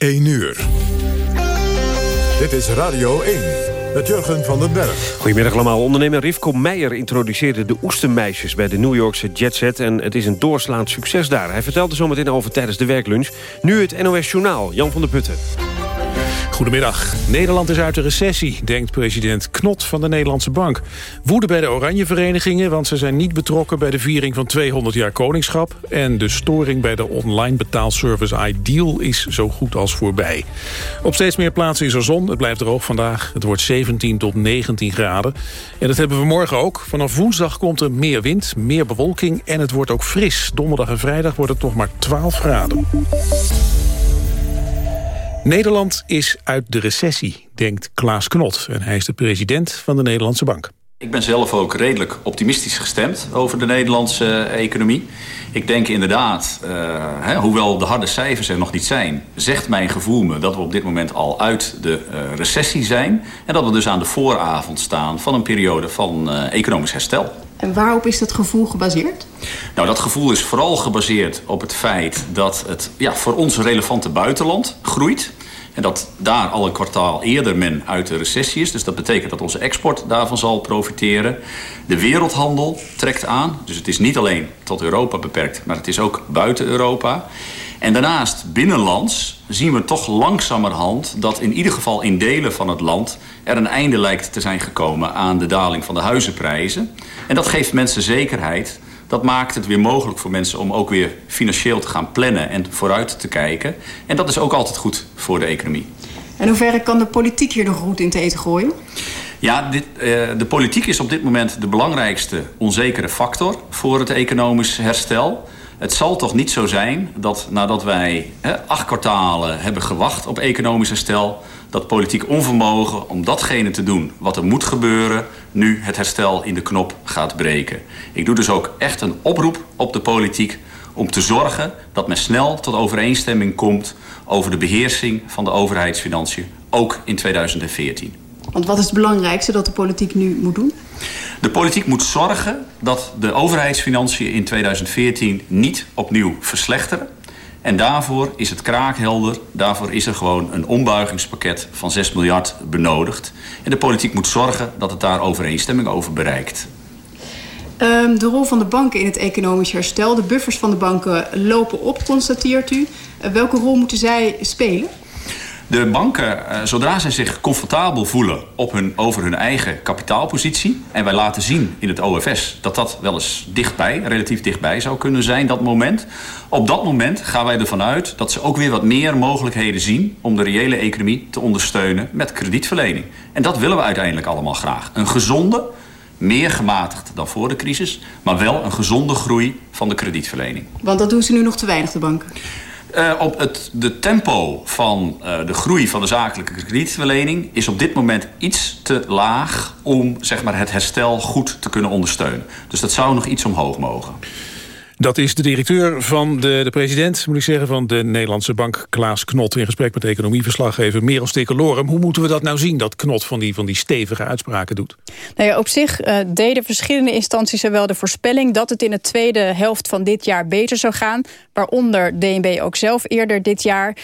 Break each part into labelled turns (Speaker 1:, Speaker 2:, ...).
Speaker 1: 1 uur. Dit is Radio 1 met Jurgen van den Berg.
Speaker 2: Goedemiddag allemaal. Ondernemer Rivko Meijer introduceerde de Oestermeisjes... bij de New Yorkse Jetset en het is een doorslaand succes daar. Hij vertelde zometeen over tijdens de werklunch. Nu het NOS Journaal, Jan van der Putten.
Speaker 3: Goedemiddag. Nederland is uit de recessie, denkt president Knot van de Nederlandse Bank. Woede bij de Oranje Verenigingen, want ze zijn niet betrokken... bij de viering van 200 jaar koningschap. En de storing bij de online betaalservice Ideal is zo goed als voorbij. Op steeds meer plaatsen is er zon, het blijft droog vandaag. Het wordt 17 tot 19 graden. En dat hebben we morgen ook. Vanaf woensdag komt er meer wind, meer bewolking en het wordt ook fris. Donderdag en vrijdag wordt het nog maar 12 graden. Nederland is uit de recessie, denkt Klaas Knot. En hij is de president van de Nederlandse Bank.
Speaker 4: Ik ben zelf ook redelijk optimistisch gestemd over de Nederlandse economie. Ik denk inderdaad, uh, hè, hoewel de harde cijfers er nog niet zijn... zegt mijn gevoel me dat we op dit moment al uit de uh, recessie zijn... en dat we dus aan de vooravond staan van een periode van uh, economisch herstel.
Speaker 5: En waarop is dat gevoel gebaseerd?
Speaker 4: Nou, dat gevoel is vooral gebaseerd op het feit dat het ja, voor ons relevante buitenland groeit. En dat daar al een kwartaal eerder men uit de recessie is. Dus dat betekent dat onze export daarvan zal profiteren. De wereldhandel trekt aan. Dus het is niet alleen tot Europa beperkt, maar het is ook buiten Europa. En daarnaast binnenlands zien we toch langzamerhand dat in ieder geval in delen van het land er een einde lijkt te zijn gekomen aan de daling van de huizenprijzen. En dat geeft mensen zekerheid. Dat maakt het weer mogelijk voor mensen om ook weer financieel te gaan plannen en vooruit te kijken. En dat is ook altijd goed voor de economie.
Speaker 5: En hoeverre kan de politiek hier nog goed in te eten gooien?
Speaker 4: Ja, dit, uh, de politiek is op dit moment de belangrijkste onzekere factor voor het economisch herstel. Het zal toch niet zo zijn dat nadat wij acht kwartalen hebben gewacht op economisch herstel... dat politiek onvermogen om datgene te doen wat er moet gebeuren... nu het herstel in de knop gaat breken. Ik doe dus ook echt een oproep op de politiek om te zorgen dat men snel tot overeenstemming komt... over de beheersing van de overheidsfinanciën, ook in 2014.
Speaker 5: Want wat is het belangrijkste dat de politiek nu moet doen?
Speaker 4: De politiek moet zorgen dat de overheidsfinanciën in 2014 niet opnieuw verslechteren. En daarvoor is het kraakhelder. Daarvoor is er gewoon een ombuigingspakket van 6 miljard benodigd. En de politiek moet zorgen dat het daar overeenstemming over bereikt.
Speaker 5: Um, de rol van de banken in het economisch herstel. De buffers van de banken lopen op, constateert u. Uh, welke rol moeten zij spelen?
Speaker 4: De banken, uh, zodra zij zich comfortabel voelen op hun, over hun eigen kapitaalpositie... en wij laten zien in het OFS dat dat wel eens dichtbij, relatief dichtbij zou kunnen zijn, dat moment... op dat moment gaan wij ervan uit dat ze ook weer wat meer mogelijkheden zien... om de reële economie te ondersteunen met kredietverlening. En dat willen we uiteindelijk allemaal graag. Een gezonde, meer gematigd dan voor de crisis... maar wel een gezonde groei van de kredietverlening.
Speaker 5: Want dat doen ze nu nog te weinig, de banken?
Speaker 4: Uh, op het de tempo van uh, de groei van de zakelijke kredietverlening... is op dit moment iets te laag om zeg maar, het herstel goed te kunnen ondersteunen. Dus dat zou nog iets omhoog mogen.
Speaker 3: Dat is de directeur van de, de president, moet ik zeggen, van de Nederlandse bank, Klaas Knot, in gesprek met economieverslaggever Merel Stekelorum. Hoe moeten we dat nou zien, dat Knot van die, van die stevige uitspraken doet?
Speaker 6: Nou ja, op zich uh, deden verschillende instanties er wel de voorspelling dat het in de tweede helft van dit jaar beter zou gaan. Waaronder DNB ook zelf eerder dit jaar.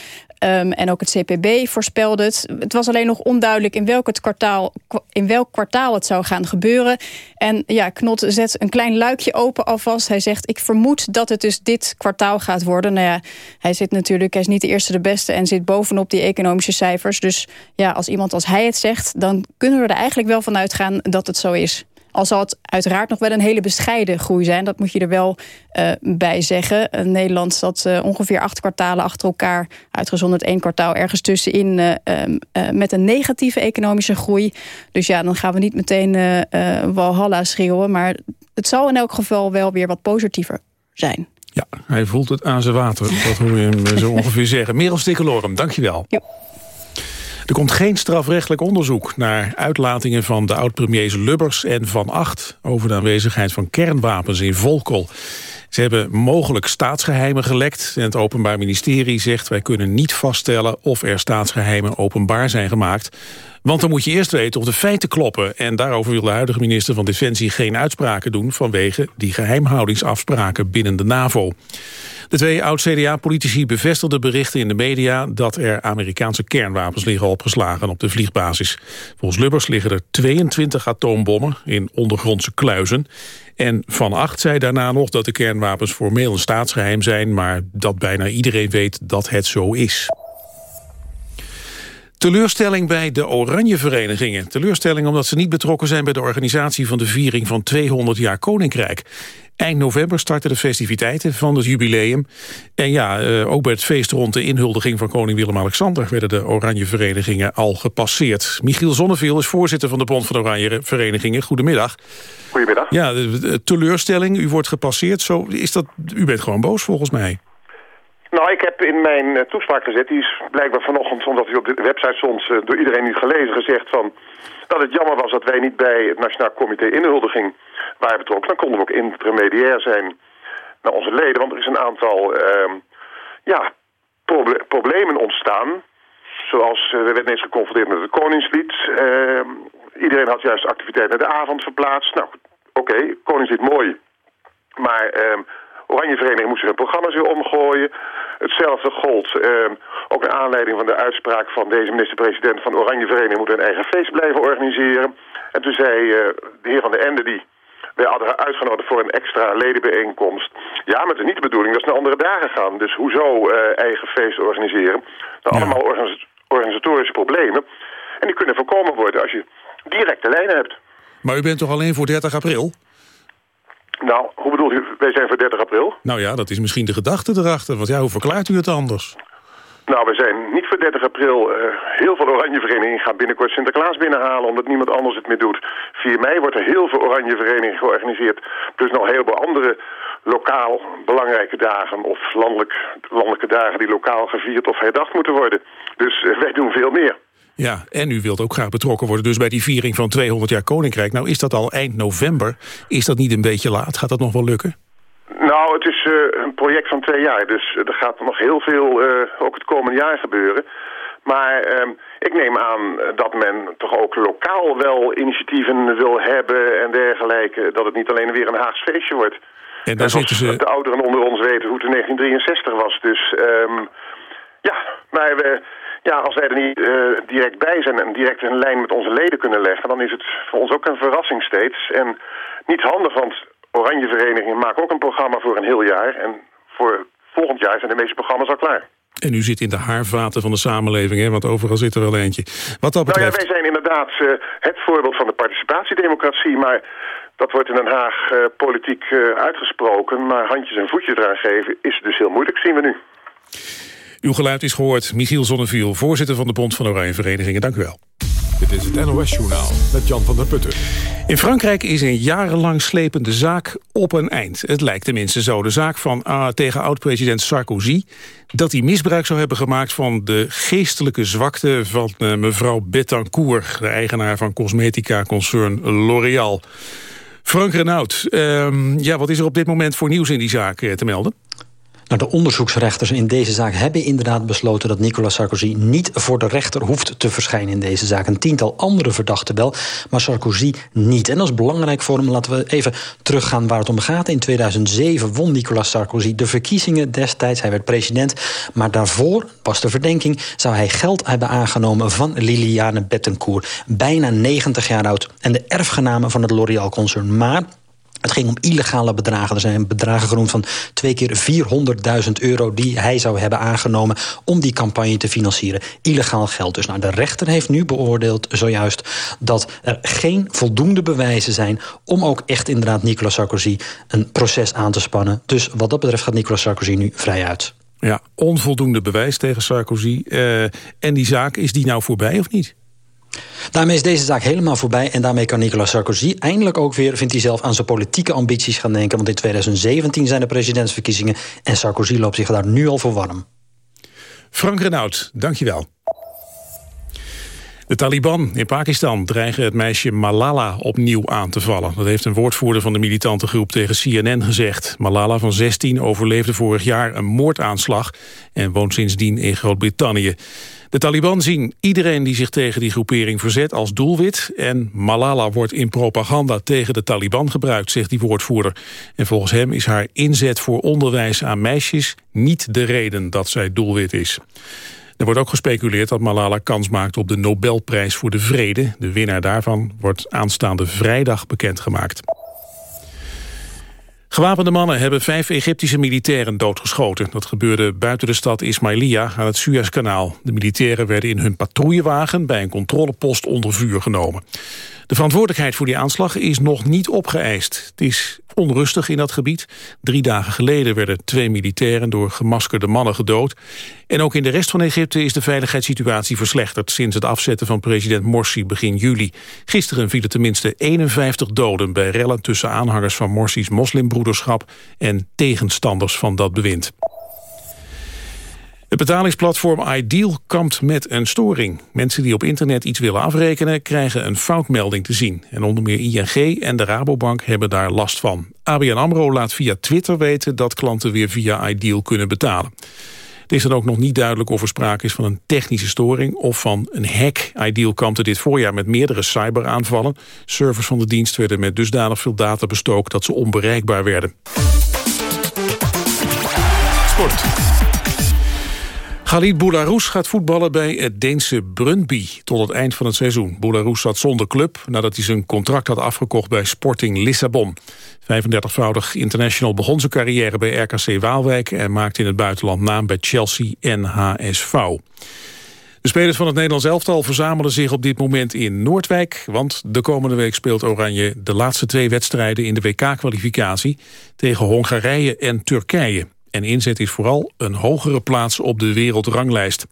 Speaker 6: Um, en ook het CPB voorspelde het. Het was alleen nog onduidelijk in welk, kwartaal, in welk kwartaal het zou gaan gebeuren. En ja, Knot zet een klein luikje open alvast. Hij zegt, ik vermoed dat het dus dit kwartaal gaat worden. Nou ja, hij zit natuurlijk, hij is niet de eerste de beste... en zit bovenop die economische cijfers. Dus ja, als iemand als hij het zegt... dan kunnen we er eigenlijk wel van uitgaan dat het zo is. Al zal het uiteraard nog wel een hele bescheiden groei zijn. Dat moet je er wel uh, bij zeggen. Uh, Nederland zat uh, ongeveer acht kwartalen achter elkaar... uitgezonderd één kwartaal ergens tussenin... Um, met een negatieve economische groei. Dus ja, dan gaan we niet meteen Walhalla schreeuwen. Maar het zal in elk geval wel weer wat positiever zijn.
Speaker 3: Ja, hij voelt het aan zijn water. Dat hoor je hem zo ongeveer zeggen. Merel Stikkelorum, dankjewel. Ja. Er komt geen strafrechtelijk onderzoek naar uitlatingen van de oud-premiers Lubbers en Van Acht... over de aanwezigheid van kernwapens in Volkel. Ze hebben mogelijk staatsgeheimen gelekt. En het Openbaar Ministerie zegt... wij kunnen niet vaststellen of er staatsgeheimen openbaar zijn gemaakt. Want dan moet je eerst weten of de feiten kloppen. En daarover wil de huidige minister van Defensie geen uitspraken doen... vanwege die geheimhoudingsafspraken binnen de NAVO. De twee oud-CDA-politici bevestigden berichten in de media... dat er Amerikaanse kernwapens liggen opgeslagen op de vliegbasis. Volgens Lubbers liggen er 22 atoombommen in ondergrondse kluizen. En Van Acht zei daarna nog dat de kernwapens formeel een staatsgeheim zijn... maar dat bijna iedereen weet dat het zo is. Teleurstelling bij de Oranje Verenigingen. Teleurstelling omdat ze niet betrokken zijn bij de organisatie van de viering van 200 jaar Koninkrijk. Eind november starten de festiviteiten van het jubileum. En ja, eh, ook bij het feest rond de inhuldiging van koning Willem-Alexander... werden de Oranje Verenigingen al gepasseerd. Michiel Zonneveel is voorzitter van de Bond van Oranje Verenigingen. Goedemiddag.
Speaker 7: Goedemiddag.
Speaker 3: Ja, teleurstelling, u wordt gepasseerd. Zo, is dat, u bent gewoon boos volgens mij.
Speaker 7: Nou, ik heb in mijn eh, toespraak gezet, die is blijkbaar vanochtend, omdat hij op de website stond, uh, door iedereen niet gelezen, gezegd van dat het jammer was dat wij niet bij het Nationaal Comité Inhuldiging waren betrokken. Dan konden we ook intermediair zijn naar onze leden, want er is een aantal uh, ja, proble problemen ontstaan. Zoals, we werden eens geconfronteerd met het Koningslied. Ehm, iedereen had juist activiteit naar de avond verplaatst. Nou, oké, Koningslied mooi. Maar ehm, Oranje Vereniging moest hun programma's weer omgooien. Hetzelfde gold uh, ook naar aanleiding van de uitspraak van deze minister-president van Oranje Vereniging moet een eigen feest blijven organiseren. En toen zei uh, de heer Van der Ende die wij hadden uitgenodigd voor een extra ledenbijeenkomst. Ja, met de niet de bedoeling dat ze naar andere dagen gaan. Dus hoezo uh, eigen feest organiseren? Nou, allemaal organisatorische problemen. En die kunnen voorkomen worden als je directe lijnen hebt.
Speaker 3: Maar u bent toch alleen voor 30 april?
Speaker 7: Nou, hoe bedoelt u, wij zijn voor 30 april?
Speaker 3: Nou ja, dat is misschien de gedachte erachter. Want ja, hoe verklaart u het anders?
Speaker 7: Nou, we zijn niet voor 30 april. Uh, heel veel oranje verenigingen gaan binnenkort Sinterklaas binnenhalen... omdat niemand anders het meer doet. 4 mei wordt er heel veel oranje verenigingen georganiseerd. Plus nog heel veel andere lokaal belangrijke dagen... of landelijk, landelijke dagen die lokaal gevierd of herdacht moeten worden. Dus uh, wij doen veel meer.
Speaker 3: Ja, en u wilt ook graag betrokken worden dus bij die viering van 200 jaar Koninkrijk. Nou is dat al eind november. Is dat niet een beetje laat? Gaat dat nog wel lukken?
Speaker 7: Nou, het is uh, een project van twee jaar. Dus er gaat nog heel veel uh, ook het komende jaar gebeuren. Maar uh, ik neem aan dat men toch ook lokaal wel initiatieven wil hebben en dergelijke. Dat het niet alleen weer een Haags feestje wordt. En daar zitten ze... De ouderen onder ons weten hoe het in 1963 was. Dus um, ja, maar we ja, als wij er niet uh, direct bij zijn en direct een lijn met onze leden kunnen leggen... dan is het voor ons ook een verrassing steeds. En niet handig, want Oranje Verenigingen maken ook een programma voor een heel jaar. En voor volgend jaar zijn de meeste programma's al klaar.
Speaker 3: En u zit in de haarvaten van de samenleving, hè? want overal zit er wel eentje. Wat dat betreft...
Speaker 7: Nou ja, wij zijn inderdaad uh, het voorbeeld van de participatiedemocratie... maar dat wordt in Den Haag uh, politiek uitgesproken... maar handjes en voetjes eraan geven is dus heel moeilijk, zien we nu.
Speaker 3: Uw geluid is gehoord. Michiel Zonneviel, voorzitter van de Bond van Oranje Verenigingen. Dank u wel.
Speaker 1: Dit is het NOS-journaal met Jan van der Putten.
Speaker 3: In Frankrijk is een jarenlang slepende zaak op een eind. Het lijkt tenminste zo. De zaak van, uh, tegen oud-president Sarkozy... dat hij misbruik zou hebben gemaakt van de geestelijke zwakte... van uh, mevrouw Bettencourt, de eigenaar van cosmetica-concern L'Oréal. Frank Renaud, uh, ja, wat is er op dit moment voor nieuws in die zaak eh, te melden?
Speaker 8: Nou, de onderzoeksrechters in deze zaak hebben inderdaad besloten... dat Nicolas Sarkozy niet voor de rechter hoeft te verschijnen in deze zaak. Een tiental andere verdachten wel, maar Sarkozy niet. En dat is belangrijk voor hem. Laten we even teruggaan waar het om gaat. In 2007 won Nicolas Sarkozy de verkiezingen destijds. Hij werd president. Maar daarvoor was de verdenking... zou hij geld hebben aangenomen van Liliane Bettencourt. Bijna 90 jaar oud. En de erfgename van het L'Oréal-concern. Maar het ging om illegale bedragen. Er zijn bedragen genoemd van twee keer 400.000 euro... die hij zou hebben aangenomen om die campagne te financieren. Illegaal geld. Dus nou, de rechter heeft nu beoordeeld zojuist... dat er geen voldoende bewijzen zijn... om ook echt inderdaad Nicolas Sarkozy een proces aan te spannen. Dus wat dat betreft gaat Nicolas Sarkozy nu vrij uit.
Speaker 3: Ja, onvoldoende bewijs tegen Sarkozy. Uh, en die zaak, is die nou voorbij of niet?
Speaker 8: Daarmee is deze zaak helemaal voorbij en daarmee kan Nicolas Sarkozy eindelijk ook weer, vindt hij zelf, aan zijn politieke ambities gaan denken. Want in 2017 zijn de presidentsverkiezingen en Sarkozy loopt zich daar nu al voor warm.
Speaker 3: Frank Renaud, dankjewel. De Taliban in Pakistan dreigen het meisje Malala opnieuw aan te vallen. Dat heeft een woordvoerder van de militante groep tegen CNN gezegd. Malala van 16 overleefde vorig jaar een moordaanslag... en woont sindsdien in Groot-Brittannië. De Taliban zien iedereen die zich tegen die groepering verzet als doelwit... en Malala wordt in propaganda tegen de Taliban gebruikt, zegt die woordvoerder. En volgens hem is haar inzet voor onderwijs aan meisjes... niet de reden dat zij doelwit is. Er wordt ook gespeculeerd dat Malala kans maakt op de Nobelprijs voor de Vrede. De winnaar daarvan wordt aanstaande vrijdag bekendgemaakt. Gewapende mannen hebben vijf Egyptische militairen doodgeschoten. Dat gebeurde buiten de stad Ismailia aan het Suezkanaal. De militairen werden in hun patrouillewagen bij een controlepost onder vuur genomen. De verantwoordelijkheid voor die aanslag is nog niet opgeëist. Het is onrustig in dat gebied. Drie dagen geleden werden twee militairen door gemaskerde mannen gedood. En ook in de rest van Egypte is de veiligheidssituatie verslechterd... sinds het afzetten van president Morsi begin juli. Gisteren vielen tenminste 51 doden bij rellen tussen aanhangers van Morsi's moslimbroederschap... en tegenstanders van dat bewind. Het betalingsplatform Ideal kampt met een storing. Mensen die op internet iets willen afrekenen... krijgen een foutmelding te zien. En onder meer ING en de Rabobank hebben daar last van. ABN AMRO laat via Twitter weten... dat klanten weer via Ideal kunnen betalen. Het is dan ook nog niet duidelijk of er sprake is van een technische storing... of van een hack. Ideal kampte dit voorjaar met meerdere cyberaanvallen. Servers van de dienst werden met dusdanig veel data bestookt... dat ze onbereikbaar werden. Sport. Khalid Boularus gaat voetballen bij het Deense Brøndby tot het eind van het seizoen. Boularus zat zonder club nadat hij zijn contract had afgekocht bij Sporting Lissabon. 35-voudig international begon zijn carrière bij RKC Waalwijk... en maakte in het buitenland naam bij Chelsea en HSV. De spelers van het Nederlands elftal verzamelen zich op dit moment in Noordwijk... want de komende week speelt Oranje de laatste twee wedstrijden in de WK-kwalificatie... tegen Hongarije en Turkije. En inzet is vooral een hogere plaats op de wereeldranglijst.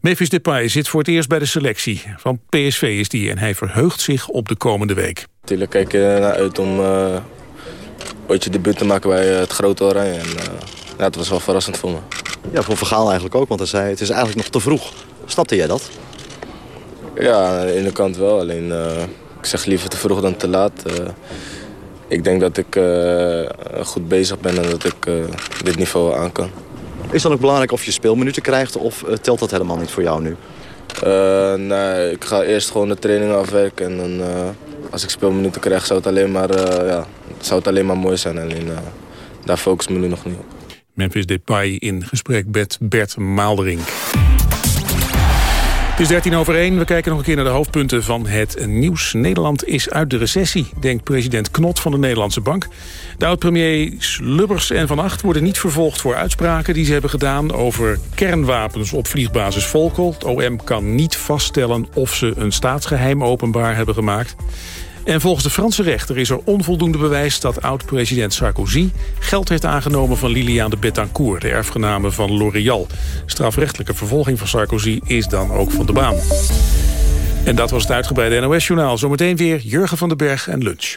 Speaker 3: Memphis Depay zit voor het eerst bij de selectie. Van PSV is die en hij verheugt zich op de komende week.
Speaker 9: Natuurlijk kijk je naar uit om uh, ooit je debuut te maken bij het grote Oranje. En, uh, ja, het was wel verrassend voor me.
Speaker 10: Ja, voor Vergaal eigenlijk ook, want hij zei het is eigenlijk nog te vroeg. Snapte jij dat?
Speaker 9: Ja, aan de ene kant wel. Alleen, uh, ik zeg liever te vroeg dan te laat ik denk dat ik uh, goed bezig ben en dat ik uh, dit niveau aan kan.
Speaker 10: Is dan ook belangrijk of je speelminuten krijgt of uh, telt dat helemaal niet voor jou nu?
Speaker 9: nee, ik ga eerst gewoon de trainingen afwerken en dan, als ik speelminuten krijg zou het alleen maar, ja, zou het alleen maar mooi zijn. Alleen daar focus me nu nog niet op.
Speaker 3: Memphis Depay in gesprek met Bert Maaldering. Het is 13 over 1. We kijken nog een keer naar de hoofdpunten van het nieuws. Nederland is uit de recessie, denkt president Knot van de Nederlandse Bank. De oud-premiers Lubbers en Van Acht worden niet vervolgd voor uitspraken die ze hebben gedaan over kernwapens op vliegbasis Volkel. Het OM kan niet vaststellen of ze een staatsgeheim openbaar hebben gemaakt. En volgens de Franse rechter is er onvoldoende bewijs... dat oud-president Sarkozy geld heeft aangenomen van Liliane de Bettencourt... de erfgename van L'Oréal. Strafrechtelijke vervolging van Sarkozy is dan ook van de baan. En dat was het uitgebreide NOS-journaal. Zometeen weer Jurgen van den Berg en lunch.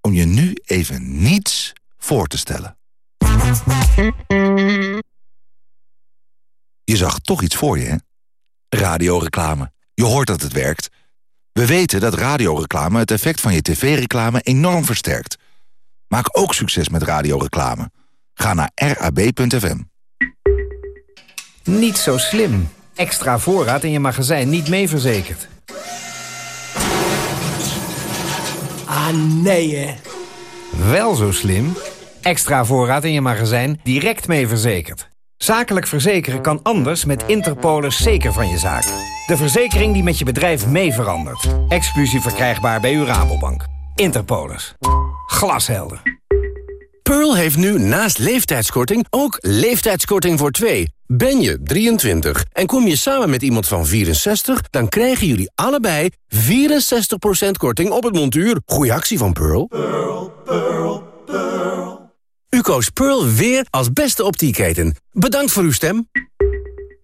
Speaker 11: om je nu even niets voor te stellen. Je zag toch iets voor je, hè? Radioreclame. Je hoort dat het werkt. We weten dat radioreclame het effect van je tv-reclame enorm versterkt. Maak ook succes met radioreclame. Ga naar rab.fm.
Speaker 12: Niet zo slim. Extra voorraad in je magazijn niet mee verzekerd.
Speaker 13: Ah, nee hè.
Speaker 12: Wel zo slim. Extra voorraad in je magazijn direct mee verzekerd. Zakelijk verzekeren kan anders met Interpolis zeker van je zaak. De verzekering die met je bedrijf mee verandert. Exclusief verkrijgbaar bij uw Rabobank. Interpolis. Glashelder.
Speaker 14: Pearl heeft nu naast leeftijdskorting ook leeftijdskorting voor twee. Ben je 23 en kom je samen met iemand van 64... dan krijgen jullie allebei 64% korting op het montuur. Goeie actie van Pearl. Pearl, Pearl, Pearl. U koos Pearl weer als beste optieketen. Bedankt voor uw stem.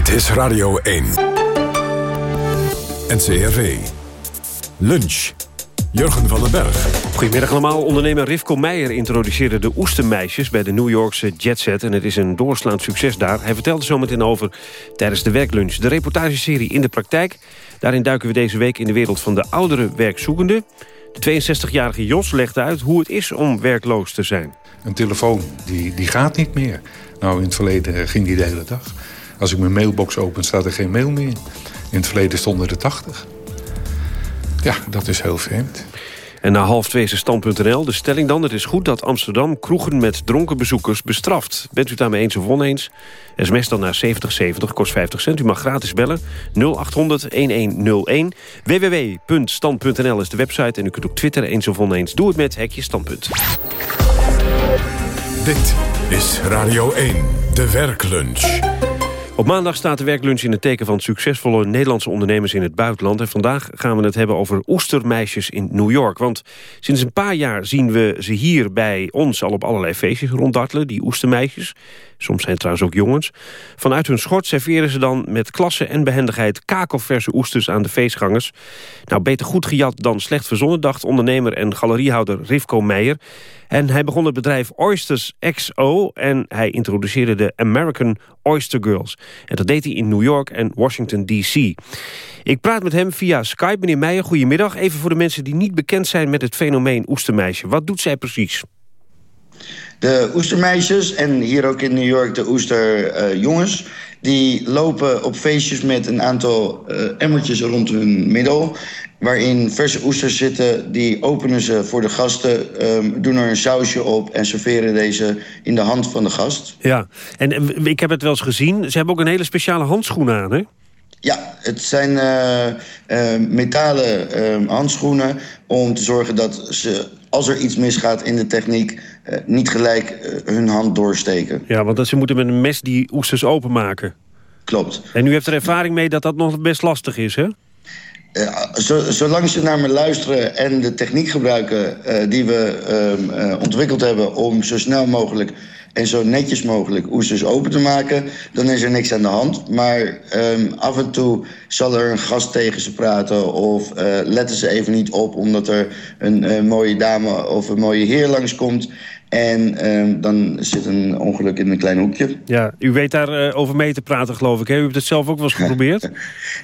Speaker 1: Dit is Radio 1. NCRV. Lunch. Jurgen van den Berg.
Speaker 2: Goedemiddag allemaal. Ondernemer Rivko Meijer introduceerde de oestermeisjes... bij de New Yorkse Jet Set en het is een doorslaand succes daar. Hij vertelde zometeen over tijdens de werklunch. De reportageserie In de Praktijk. Daarin duiken we deze week in de wereld van de oudere werkzoekenden. De 62-jarige Jos legt uit hoe het is om werkloos te zijn.
Speaker 15: Een telefoon, die, die gaat niet meer. Nou, in het verleden ging die de hele dag. Als ik mijn mailbox open, staat er geen mail meer in. Het verleden stonden er 80. Ja, dat is heel vreemd.
Speaker 2: En na half twee is stand.nl. De stelling dan, het is goed dat Amsterdam kroegen met dronken bezoekers bestraft. Bent u het daarmee eens of oneens? SMS dan naar 7070, kost 50 cent. U mag gratis bellen 0800-1101. www.stand.nl is de website en u kunt ook twitteren eens of oneens. Doe het met Hekje Standpunt.
Speaker 1: Dit is Radio 1, de werklunch.
Speaker 2: Op maandag staat de werklunch in het teken van succesvolle Nederlandse ondernemers in het buitenland. En vandaag gaan we het hebben over oestermeisjes in New York. Want sinds een paar jaar zien we ze hier bij ons al op allerlei feestjes ronddartelen, die oestermeisjes. Soms zijn het trouwens ook jongens. Vanuit hun schort serveren ze dan met klasse en behendigheid kakelverse oesters aan de feestgangers. Nou, beter goed gejat dan slecht verzonnen, dacht ondernemer en galeriehouder Rivko Meijer. En hij begon het bedrijf Oysters XO en hij introduceerde de American Oyster Girls. En dat deed hij in New York en Washington D.C. Ik praat met hem via Skype. Meneer Meijer, goedemiddag. Even voor de mensen die niet bekend zijn met het fenomeen oestermeisje. Wat doet zij precies?
Speaker 16: De oestermeisjes en hier ook in New York de oesterjongens... die lopen op feestjes met een aantal uh, emmertjes rond hun middel... waarin verse oesters zitten. Die openen ze voor de gasten, um, doen er een sausje op... en serveren deze in de hand van de gast.
Speaker 2: Ja, en, en ik heb het wel eens gezien. Ze hebben ook een hele speciale handschoen aan, hè?
Speaker 16: Ja, het zijn uh, uh, metalen uh, handschoenen om te zorgen dat ze, als er iets misgaat in de techniek... niet gelijk hun hand doorsteken.
Speaker 2: Ja, want ze moeten met een mes die oesters openmaken.
Speaker 16: Klopt.
Speaker 2: En u heeft er ervaring mee dat dat nog best lastig is, hè?
Speaker 16: Zo, zolang ze naar me luisteren en de techniek gebruiken die we uh, ontwikkeld hebben... om zo snel mogelijk en zo netjes mogelijk oesters open te maken... dan is er niks aan de hand. Maar um, af en toe zal er een gast tegen ze praten... of uh, letten ze even niet op omdat er een uh, mooie dame of een mooie heer langskomt... En um, dan zit een ongeluk in een klein hoekje.
Speaker 2: Ja, u weet daar uh, over mee te praten, geloof ik. Hè? U hebt het zelf ook wel eens geprobeerd?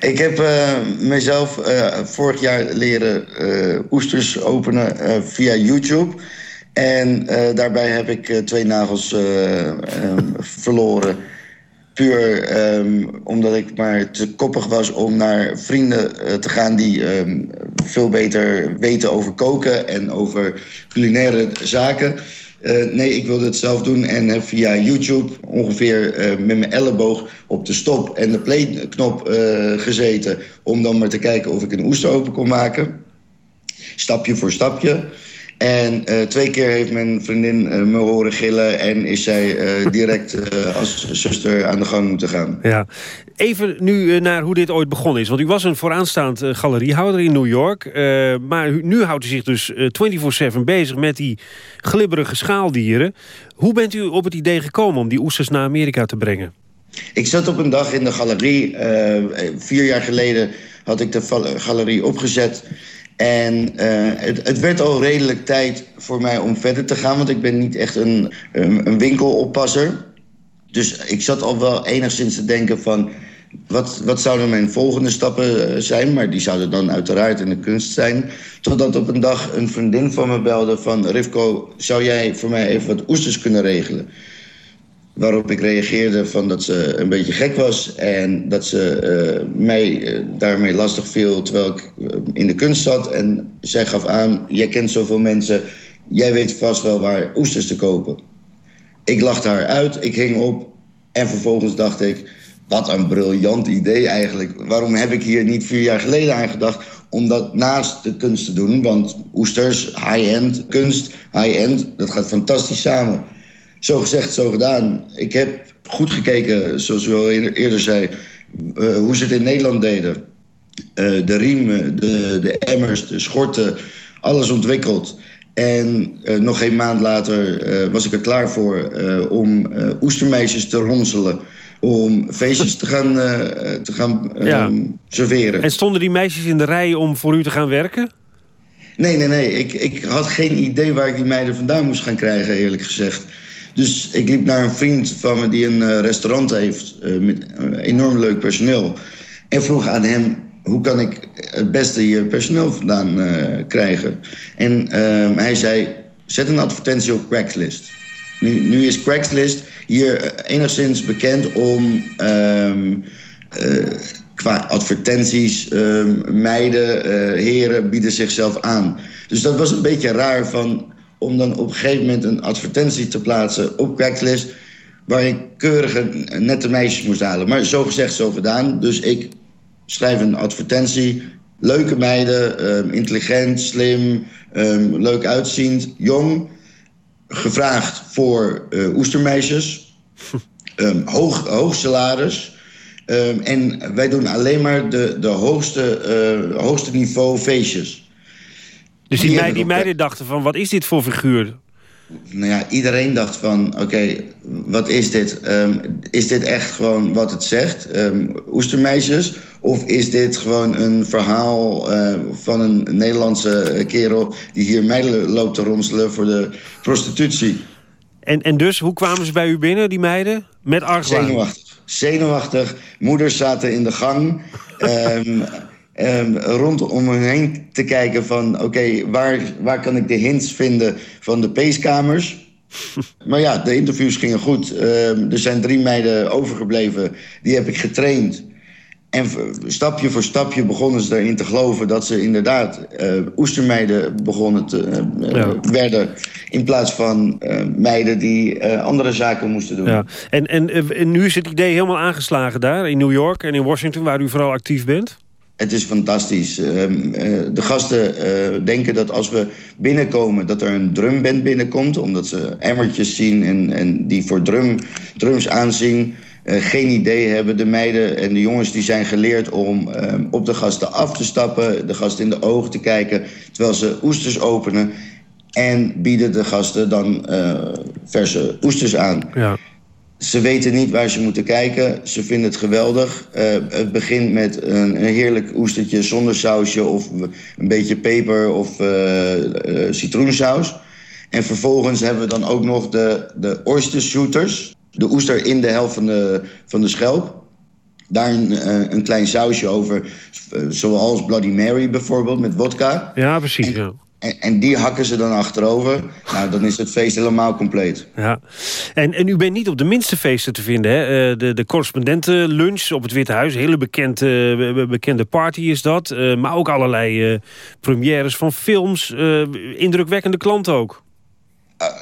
Speaker 16: ik heb uh, mezelf uh, vorig jaar leren oesters openen via YouTube. En daarbij heb ik twee nagels verloren. Puur um, omdat ik maar te koppig was om naar vrienden te gaan... die veel beter weten over koken en over culinaire zaken... Uh, nee, ik wilde het zelf doen en heb via YouTube ongeveer uh, met mijn elleboog op de stop en de play-knop gezeten... om dan maar te kijken of ik een oester open kon maken. Stapje voor stapje. En uh, twee keer heeft mijn vriendin uh, me horen gillen... en is zij uh, direct als zuster aan de gang moeten gaan.
Speaker 2: Ja. Even nu naar hoe dit ooit begonnen is. Want u was een vooraanstaand galeriehouder in New York. maar nu houdt u zich dus 24-7 bezig met die glibberige schaaldieren. Hoe bent u op het idee gekomen om die oesters naar Amerika te brengen?
Speaker 16: Ik zat op een dag in de galerie. vier jaar geleden had ik de galerie opgezet... En uh, het, het, werd al redelijk tijd voor mij om verder te gaan... want ik ben niet echt een, een, een winkeloppasser. Dus ik zat al wel enigszins te denken van... wat, wat zouden mijn volgende stappen eh, zijn? Maar die zouden dan uiteraard in de kunst zijn. Totdat op een dag een vriendin van me belde van... Rivko, zou jij voor mij even wat oesters kunnen regelen? Waarop ik reageerde van dat ze een beetje gek was... en dat ze eh, mij eh, daarmee lastig viel terwijl ik in de kunst zat. En zij gaf aan, jij kent zoveel mensen... jij weet vast wel waar oesters te kopen. Ik lachte haar uit, ik hing op en vervolgens dacht ik... Wat een briljant idee eigenlijk. Waarom heb ik hier niet vier jaar geleden aan gedacht om dat naast de kunst te doen? Want oesters, high-end, kunst, high-end, dat gaat fantastisch samen. Zo gezegd, zo gedaan. Ik heb goed gekeken, zoals u al eerder zei, uh, hoe ze het in Nederland deden. Uh, de riemen, de, de emmers, de schorten, alles ontwikkeld. En uh, nog geen maand later was ik er klaar voor om oestermeisjes te ronselen om feestjes te gaan, te gaan uh, serveren.
Speaker 2: En stonden die meisjes in de rij om voor u te gaan werken?
Speaker 16: Nee, nee, nee. Ik, ik had geen idee waar ik die meiden vandaan moest gaan krijgen, eerlijk gezegd. Dus ik liep naar een vriend van me die een uh, restaurant heeft... met enorm leuk personeel. En vroeg aan hem, hoe kan ik het beste hier personeel vandaan krijgen? En ehm, hij zei, zet een advertentie op Craigslist. Nu, nu is Craigslist hier eh, enigszins bekend om uh, qua advertenties um, meiden, uh, heren bieden zichzelf aan. Dus dat was een beetje raar van, om dan op een gegeven moment een advertentie te plaatsen op Craigslist waar je keurige nette meisjes moest halen. Maar zo gezegd, zo gedaan. Dus ik schrijf een advertentie. Leuke meiden, um, intelligent, slim, leuk uitziend, jong gevraagd voor uh, oestermeisjes. um, hoog, hoog salaris. En wij doen alleen maar de, de hoogste, uh, hoogste niveau feestjes.
Speaker 2: Dus die, die, die meiden dachten van, wat is dit voor figuur?
Speaker 16: Nou ja, iedereen dacht van, oké, okay, wat is dit? Um, is dit echt gewoon wat het zegt? Um, oestermeisjes? Of is dit gewoon een verhaal uh, van een Nederlandse kerel... die hier meiden loopt te ronselen voor de prostitutie?
Speaker 2: En, en dus, hoe kwamen ze bij u binnen, die meiden? Met argwaan?
Speaker 16: Zenuwachtig. Zenuwachtig. Moeders zaten in de gang... um, um, rondom heen te kijken van... oké, okay, waar, waar kan ik de hints vinden van de peeskamers? maar ja, de interviews gingen goed. Um, er zijn drie meiden overgebleven. Die heb ik getraind. En stapje voor stapje begonnen ze erin te geloven... dat ze inderdaad uh, oestermeiden begonnen te, uh, ja. werden... in plaats van uh, meiden die andere zaken moesten doen. Ja.
Speaker 2: En, en, en nu is het idee helemaal aangeslagen daar... in New York en in Washington, waar u vooral actief bent?
Speaker 16: Het is fantastisch. Uh, de gasten uh, denken dat als we binnenkomen... dat er een drumband binnenkomt. Omdat ze emmertjes zien en, en die voor drum, drums aanzien. Uh, geen idee hebben. De meiden en de jongens die zijn geleerd om ehm, op de gasten af te stappen. De gasten in de ogen te kijken. Terwijl ze oesters openen. En bieden de gasten dan verse oesters aan. Ja. Ze weten niet waar ze moeten kijken. Ze vinden het geweldig. Uh, het begint met een, een, heerlijk oestertje zonder sausje... of een beetje peper of uh, uh, citroensaus. En vervolgens hebben we dan ook nog de, de oyster shooters. De oester in de helft van de, van de schelp. Daar een, een klein sausje over, zoals Bloody Mary bijvoorbeeld, met vodka.
Speaker 2: Ja, precies, ja.
Speaker 16: En, en, die hakken ze dan achterover. Nou, dan is het feest helemaal compleet.
Speaker 2: Ja. En, en u bent niet op de minste feesten te vinden, hè? Eh, de, de correspondentenlunch op het Witte Huis. Een hele bekende, bekende party is dat. Uh, maar ook allerlei uh, premières van films. indrukwekkende klanten ook.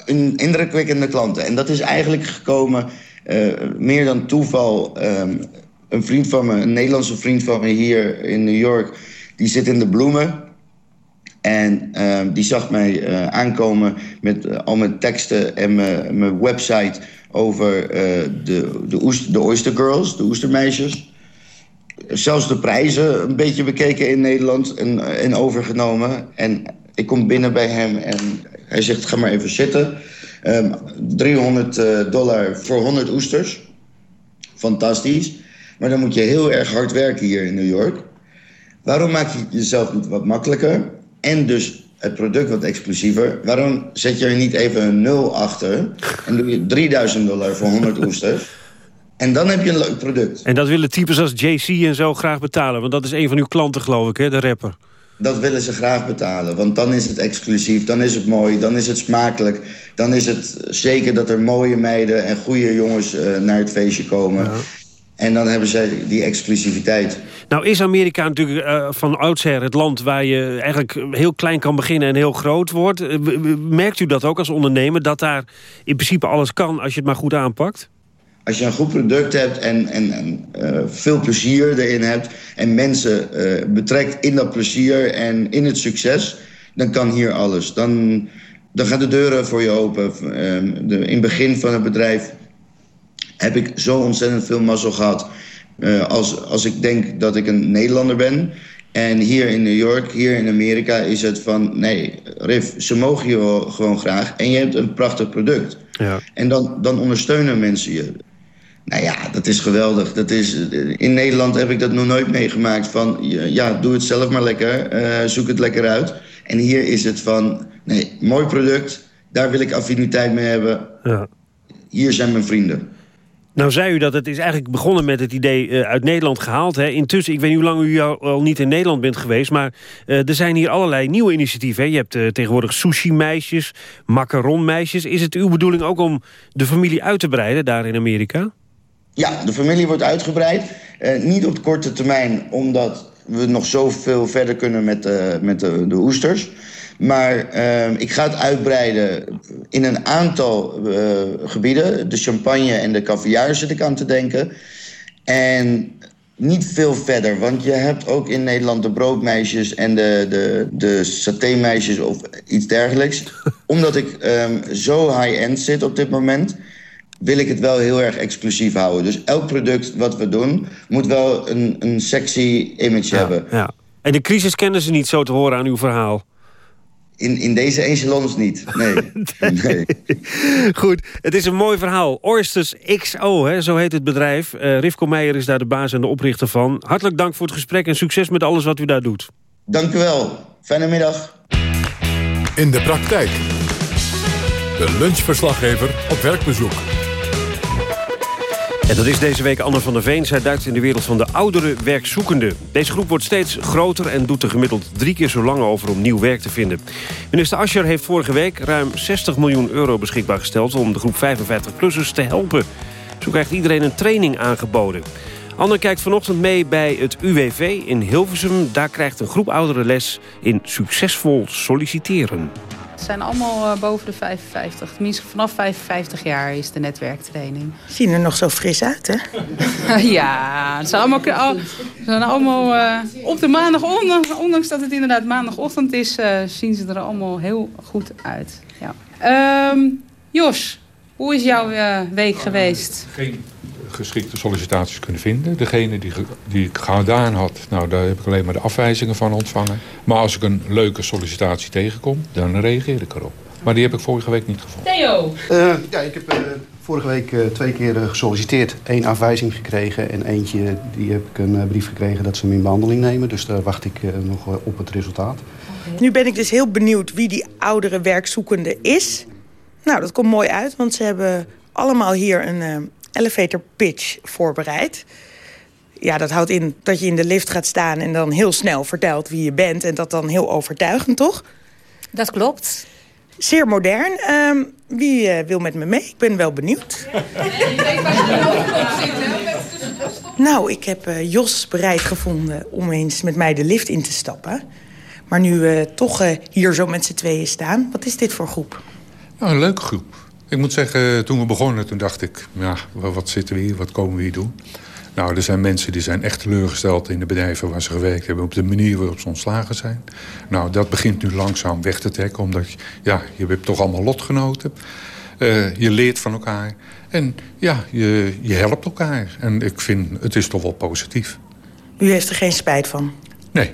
Speaker 16: een indrukwekkende klanten. En dat is eigenlijk gekomen meer dan toeval. Um, een vriend van me, een Nederlandse vriend van me hier in New York... die zit in de bloemen... En uh, die zag mij uh, aankomen met uh, al mijn teksten en mijn website over de, de, oester, de Oyster Girls, de oestermeisjes. Zelfs de prijzen een beetje bekeken in Nederland en, en overgenomen. En ik kom binnen bij hem en hij zegt, ga maar even zitten. Um, ehm, 300 dollar voor 100 oesters. Fantastisch. Maar dan moet je heel erg hard werken hier in New York. Waarom maak je jezelf niet wat makkelijker? En dus het product wat exclusiever. Waarom zet je er niet even een nul achter en doe je 3000 dollar voor 100 oesters? En dan heb je een leuk product.
Speaker 2: En dat willen types als JC en zo graag betalen. Want dat is een van uw klanten, geloof ik, hè, de rapper.
Speaker 16: Dat willen ze graag betalen, want dan is het exclusief, dan is het mooi, dan is het smakelijk. Dan is het zeker dat er mooie meiden en goede jongens uh, naar het feestje komen. En dan hebben zij die exclusiviteit.
Speaker 2: Nou is Amerika natuurlijk uh, van oudsher het land waar je eigenlijk heel klein kan beginnen en heel groot wordt. Uh, merkt u dat ook als ondernemer, dat daar in principe alles kan als je het maar goed aanpakt?
Speaker 16: Als je een goed product hebt en, en, en uh, veel plezier erin hebt... en mensen uh, betrekt in dat plezier en in het succes... dan kan hier alles. Dan, dan gaan de deuren voor je open. De, in het begin van het bedrijf heb ik zo ontzettend veel mazzel gehad... als, als ik denk dat ik een Nederlander ben... En hier in New York, hier in Amerika, is het van... nee, Riff, ze mogen je gewoon graag en je hebt een prachtig product.
Speaker 2: Ja.
Speaker 16: En dan, dan ondersteunen mensen je. Nou ja, dat is geweldig. Dat is, in Nederland heb ik dat nog nooit meegemaakt van... ja, doe het zelf maar lekker, uh, zoek het lekker uit. En hier is het van, nee, mooi product, daar wil ik affiniteit mee hebben.
Speaker 2: Ja.
Speaker 16: Hier zijn mijn vrienden.
Speaker 2: Nou zei u dat het is eigenlijk begonnen met het idee uh, uit Nederland gehaald. Hè? Intussen, ik weet niet hoe lang u al niet in Nederland bent geweest... maar uh, er zijn hier allerlei nieuwe initiatieven. Je hebt uh, tegenwoordig sushi-meisjes, macaron-meisjes. Is het uw bedoeling ook om de familie uit te breiden daar in Amerika?
Speaker 16: Ja, de familie wordt uitgebreid. Niet op korte termijn, omdat we nog zoveel verder kunnen met, met de, de oesters. Maar uh, ik ga het uitbreiden in een aantal gebieden. De champagne en de caviar zit ik aan te denken. En niet veel verder, want je hebt ook in Nederland de broodmeisjes... en de, de, de satémeisjes of iets dergelijks. Omdat ik um, zo high-end zit op dit moment wil ik het wel heel erg exclusief houden. Dus elk product wat we doen... moet wel een, een sexy image
Speaker 2: ja,
Speaker 16: hebben.
Speaker 2: Ja. En de crisis kennen ze niet zo te horen aan uw verhaal?
Speaker 16: In, in deze echelons niet, nee. nee.
Speaker 2: Goed, het is een mooi verhaal. Oysters XO, hè, zo heet het bedrijf. Uh, Rivko Meijer is daar de baas en de oprichter van. Hartelijk dank voor het gesprek en succes met alles wat u daar doet.
Speaker 16: Dank u wel. Fijne middag.
Speaker 1: In de praktijk. De lunchverslaggever op werkbezoek.
Speaker 2: En dat is deze week Anne van der Veen. Zij duikt in de wereld van de oudere werkzoekenden. Deze groep wordt steeds groter en doet er gemiddeld drie keer zo lang over om nieuw werk te vinden. Minister Ascher heeft vorige week ruim 60 miljoen euro beschikbaar gesteld... om de groep 55-plussers te helpen. Zo krijgt iedereen een training aangeboden. Anne kijkt vanochtend mee bij het UWV in Hilversum. Daar krijgt een groep ouderen les in succesvol solliciteren.
Speaker 17: Zijn allemaal uh, boven de 55. Tenminste, vanaf 55 jaar is de netwerktraining.
Speaker 18: Zien er nog zo fris uit, hè?
Speaker 17: ja, het zijn allemaal, ze zijn allemaal uh, op de maandag, ondanks, dat het inderdaad maandagochtend is... Uh, zien ze er allemaal heel goed uit. Ja. Um, Jos, hoe is jouw week geweest?
Speaker 15: Geen geschikte sollicitaties kunnen vinden. Degene die, die ik gedaan had, nou, daar heb ik alleen maar de afwijzingen van ontvangen. Maar als ik een leuke sollicitatie tegenkom, dan reageer ik erop. Maar die heb ik vorige week niet gevonden.
Speaker 17: Theo?
Speaker 19: Uh, ja, ik heb uh, vorige week uh, twee keer gesolliciteerd. Eén afwijzing gekregen en eentje die heb ik een brief gekregen dat ze me in behandeling nemen. Dus daar wacht ik nog op het resultaat.
Speaker 18: Okay. Nu ben ik dus heel benieuwd wie die oudere werkzoekende is. Nou, dat komt mooi uit, want ze hebben allemaal hier een elevator pitch voorbereid. Ja, dat houdt in dat je in de lift gaat staan en dan heel snel vertelt wie je bent. En dat dan heel overtuigend, toch?
Speaker 17: Dat klopt.
Speaker 18: Zeer modern. Um, wie uh, wil met me mee? Ik ben wel benieuwd. nou, ik heb uh, Jos bereid gevonden om eens met mij de lift in te stappen. Maar nu we uh, toch hier zo met z'n tweeën staan, wat is dit voor groep?
Speaker 15: Nou, een leuke groep. Ik moet zeggen, toen we begonnen, toen dacht ik... ja, wat zitten we hier, wat komen we hier doen? Nou, er zijn mensen die zijn echt teleurgesteld in de bedrijven waar ze gewerkt hebben... op de manier waarop ze ontslagen zijn. Nou, dat begint nu langzaam weg te trekken... omdat ja, je hebt toch allemaal lotgenoten. Uh, je leert van elkaar. En ja, je, je helpt elkaar. En ik vind, het is toch wel positief.
Speaker 18: U heeft er geen spijt van?
Speaker 15: Nee.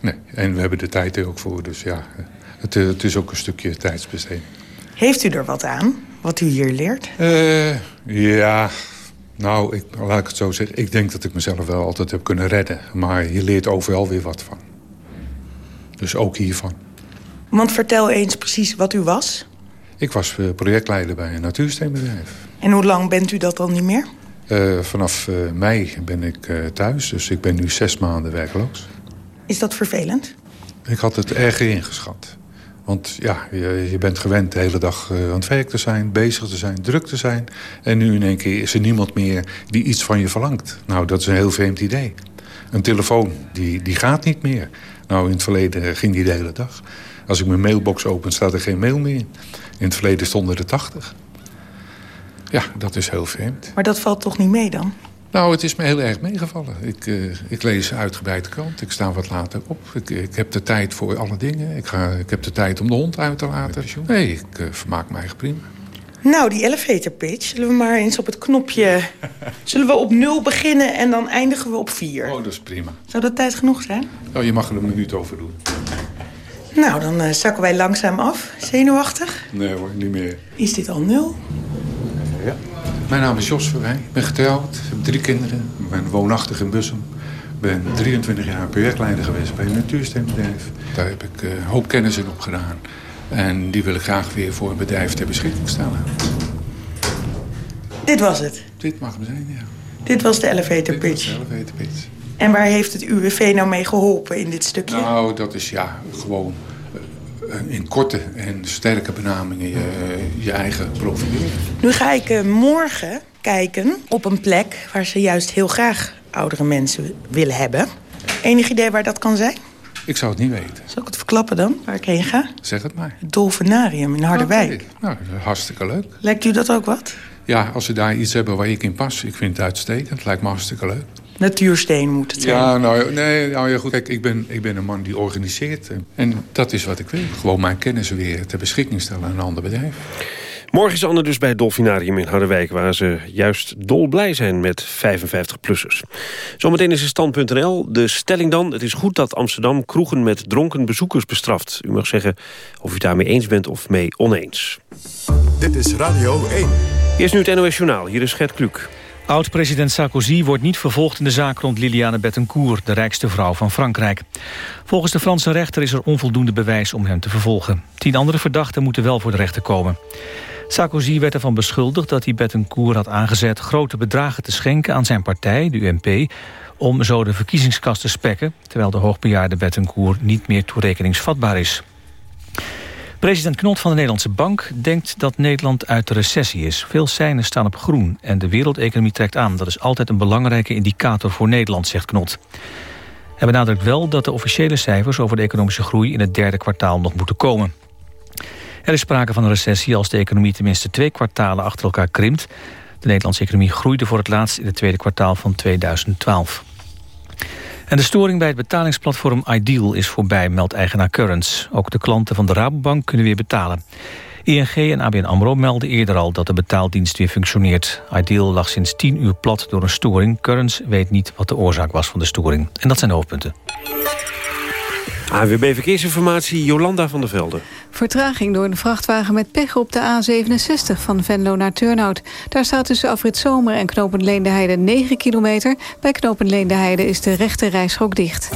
Speaker 15: Nee, en we hebben de tijd er ook voor. Dus ja, het, het is ook een stukje tijdsbesteding.
Speaker 18: Heeft u er wat aan, wat u hier leert?
Speaker 15: Uh, ja, nou, ik, laat ik het zo zeggen. Ik denk dat ik mezelf wel altijd heb kunnen redden. Maar je leert overal weer wat van. Dus ook hiervan.
Speaker 18: Want vertel eens precies wat u was.
Speaker 15: Ik was projectleider bij een natuursteenbedrijf.
Speaker 18: En hoe lang bent u dat dan niet meer?
Speaker 15: Uh, vanaf uh, mei ben ik uh, thuis, dus ik ben nu zes maanden werkloos.
Speaker 18: Is dat vervelend?
Speaker 15: Ik had het erger ingeschat. Want ja, je, bent gewend de hele dag aan het werk te zijn, bezig te zijn, druk te zijn. En nu in één keer is er niemand meer die iets van je verlangt. Nou, dat is een heel vreemd idee. Een telefoon, die, die gaat niet meer. Nou, in het verleden ging die de hele dag. Als ik mijn mailbox open, staat er geen mail meer in. In het verleden stonden er 80. Ja, dat is heel vreemd.
Speaker 18: Maar dat valt toch niet mee dan?
Speaker 15: Nou, het is me heel erg meegevallen. Ik, uh, ik lees uitgebreid de krant. Ik sta wat later op. Ik, ik, heb de tijd voor alle dingen. Ik, ga, ik heb de tijd om de hond uit te laten. Nee, ik uh, vermaak me eigen prima.
Speaker 18: Nou, die elevator pitch. Zullen we maar eens op het knopje... Zullen we op nul beginnen en dan eindigen we op vier?
Speaker 15: Oh, dat is prima.
Speaker 18: Zou dat tijd genoeg zijn?
Speaker 15: Oh, je mag er een minuut over doen.
Speaker 18: Nou, dan uh, zakken wij langzaam af. Zenuwachtig?
Speaker 15: Nee hoor, niet meer.
Speaker 18: Is dit al nul?
Speaker 15: Mijn naam is Jos Verwij. Ik ben getrouwd, heb drie kinderen. Ik ben woonachtig in Bussum. Ik ben 23 jaar projectleider geweest bij een natuursteenbedrijf. Daar heb ik uh, een hoop kennis in opgedaan. En die wil ik graag weer voor een bedrijf ter beschikking stellen.
Speaker 18: Dit was het?
Speaker 15: Dit mag hem zijn, ja.
Speaker 18: Dit was de elevator pitch?
Speaker 15: de elevator pitch.
Speaker 18: En waar heeft het UWV nou mee geholpen in dit stukje?
Speaker 15: Nou, dat is ja, gewoon in korte en sterke benamingen je, je eigen profileren.
Speaker 18: Nu ga ik uh, morgen kijken op een plek waar ze juist heel graag oudere mensen willen hebben. Enig idee waar dat kan zijn?
Speaker 15: Ik zou het niet weten.
Speaker 18: Zal ik het verklappen dan, waar ik heen ga?
Speaker 15: Zeg het maar.
Speaker 18: Het Dolfinarium in Harderwijk.
Speaker 15: Okay. Nou, hartstikke leuk.
Speaker 18: Lijkt u dat ook wat?
Speaker 15: Ja, als ze daar iets hebben waar ik in pas, ik vind het uitstekend. Lijkt me hartstikke leuk.
Speaker 18: Natuursteen moet het zijn.
Speaker 15: Ja, nou, nee, nou ja, goed. Kijk, ik ben, ik ben een man die organiseert. En dat is wat ik wil. Gewoon mijn kennis weer ter beschikking stellen aan een ander bedrijf.
Speaker 2: Morgen is Anne dus bij het Dolfinarium in Harderwijk... waar ze juist dolblij zijn met 55-plussers. Zometeen is het stand.nl. De stelling dan, het is goed dat Amsterdam kroegen met dronken bezoekers bestraft. U mag zeggen of u daarmee eens bent of mee oneens.
Speaker 1: Dit is Radio 1.
Speaker 2: Eerst nu het NOS Journaal. Hier is Gert Kluk.
Speaker 20: Oud-president Sarkozy wordt niet vervolgd in de zaak rond Liliane Bettencourt... de rijkste vrouw van Frankrijk. Volgens de Franse rechter is er onvoldoende bewijs om hem te vervolgen. Tien andere verdachten moeten wel voor de rechter komen. Sarkozy werd ervan beschuldigd dat hij Bettencourt had aangezet... grote bedragen te schenken aan zijn partij, de UMP... om zo de verkiezingskast te spekken... terwijl de hoogbejaarde Bettencourt niet meer toerekeningsvatbaar is. President Knot van de Nederlandse Bank denkt dat Nederland uit de recessie is. Veel seinen staan op groen en de wereldeconomie trekt aan. Dat is altijd een belangrijke indicator voor Nederland, zegt Knot. Hij benadrukt wel dat de officiële cijfers over de economische groei... in het derde kwartaal nog moeten komen. Er is sprake van een recessie als de economie tenminste twee kwartalen achter elkaar krimpt. De Nederlandse economie groeide voor het laatst in het tweede kwartaal van 2012. En de storing bij het betalingsplatform Ideal is voorbij, meldt eigenaar Currents. Ook de klanten van de Rabobank kunnen weer betalen. ING en ABN AMRO melden eerder al dat de betaaldienst weer functioneert. Ideal lag sinds 10 uur plat door een storing. Currents weet niet wat de oorzaak was van de storing. En dat zijn de hoofdpunten.
Speaker 2: AWB Verkeersinformatie, Jolanda van der Velde.
Speaker 21: Vertraging door een vrachtwagen met pech op de A67 van Venlo naar Turnhout. Daar staat tussen Afrit Zomer en Knopend Leende 9 kilometer. Bij Knopend Leende is de rechte rijstrook dicht.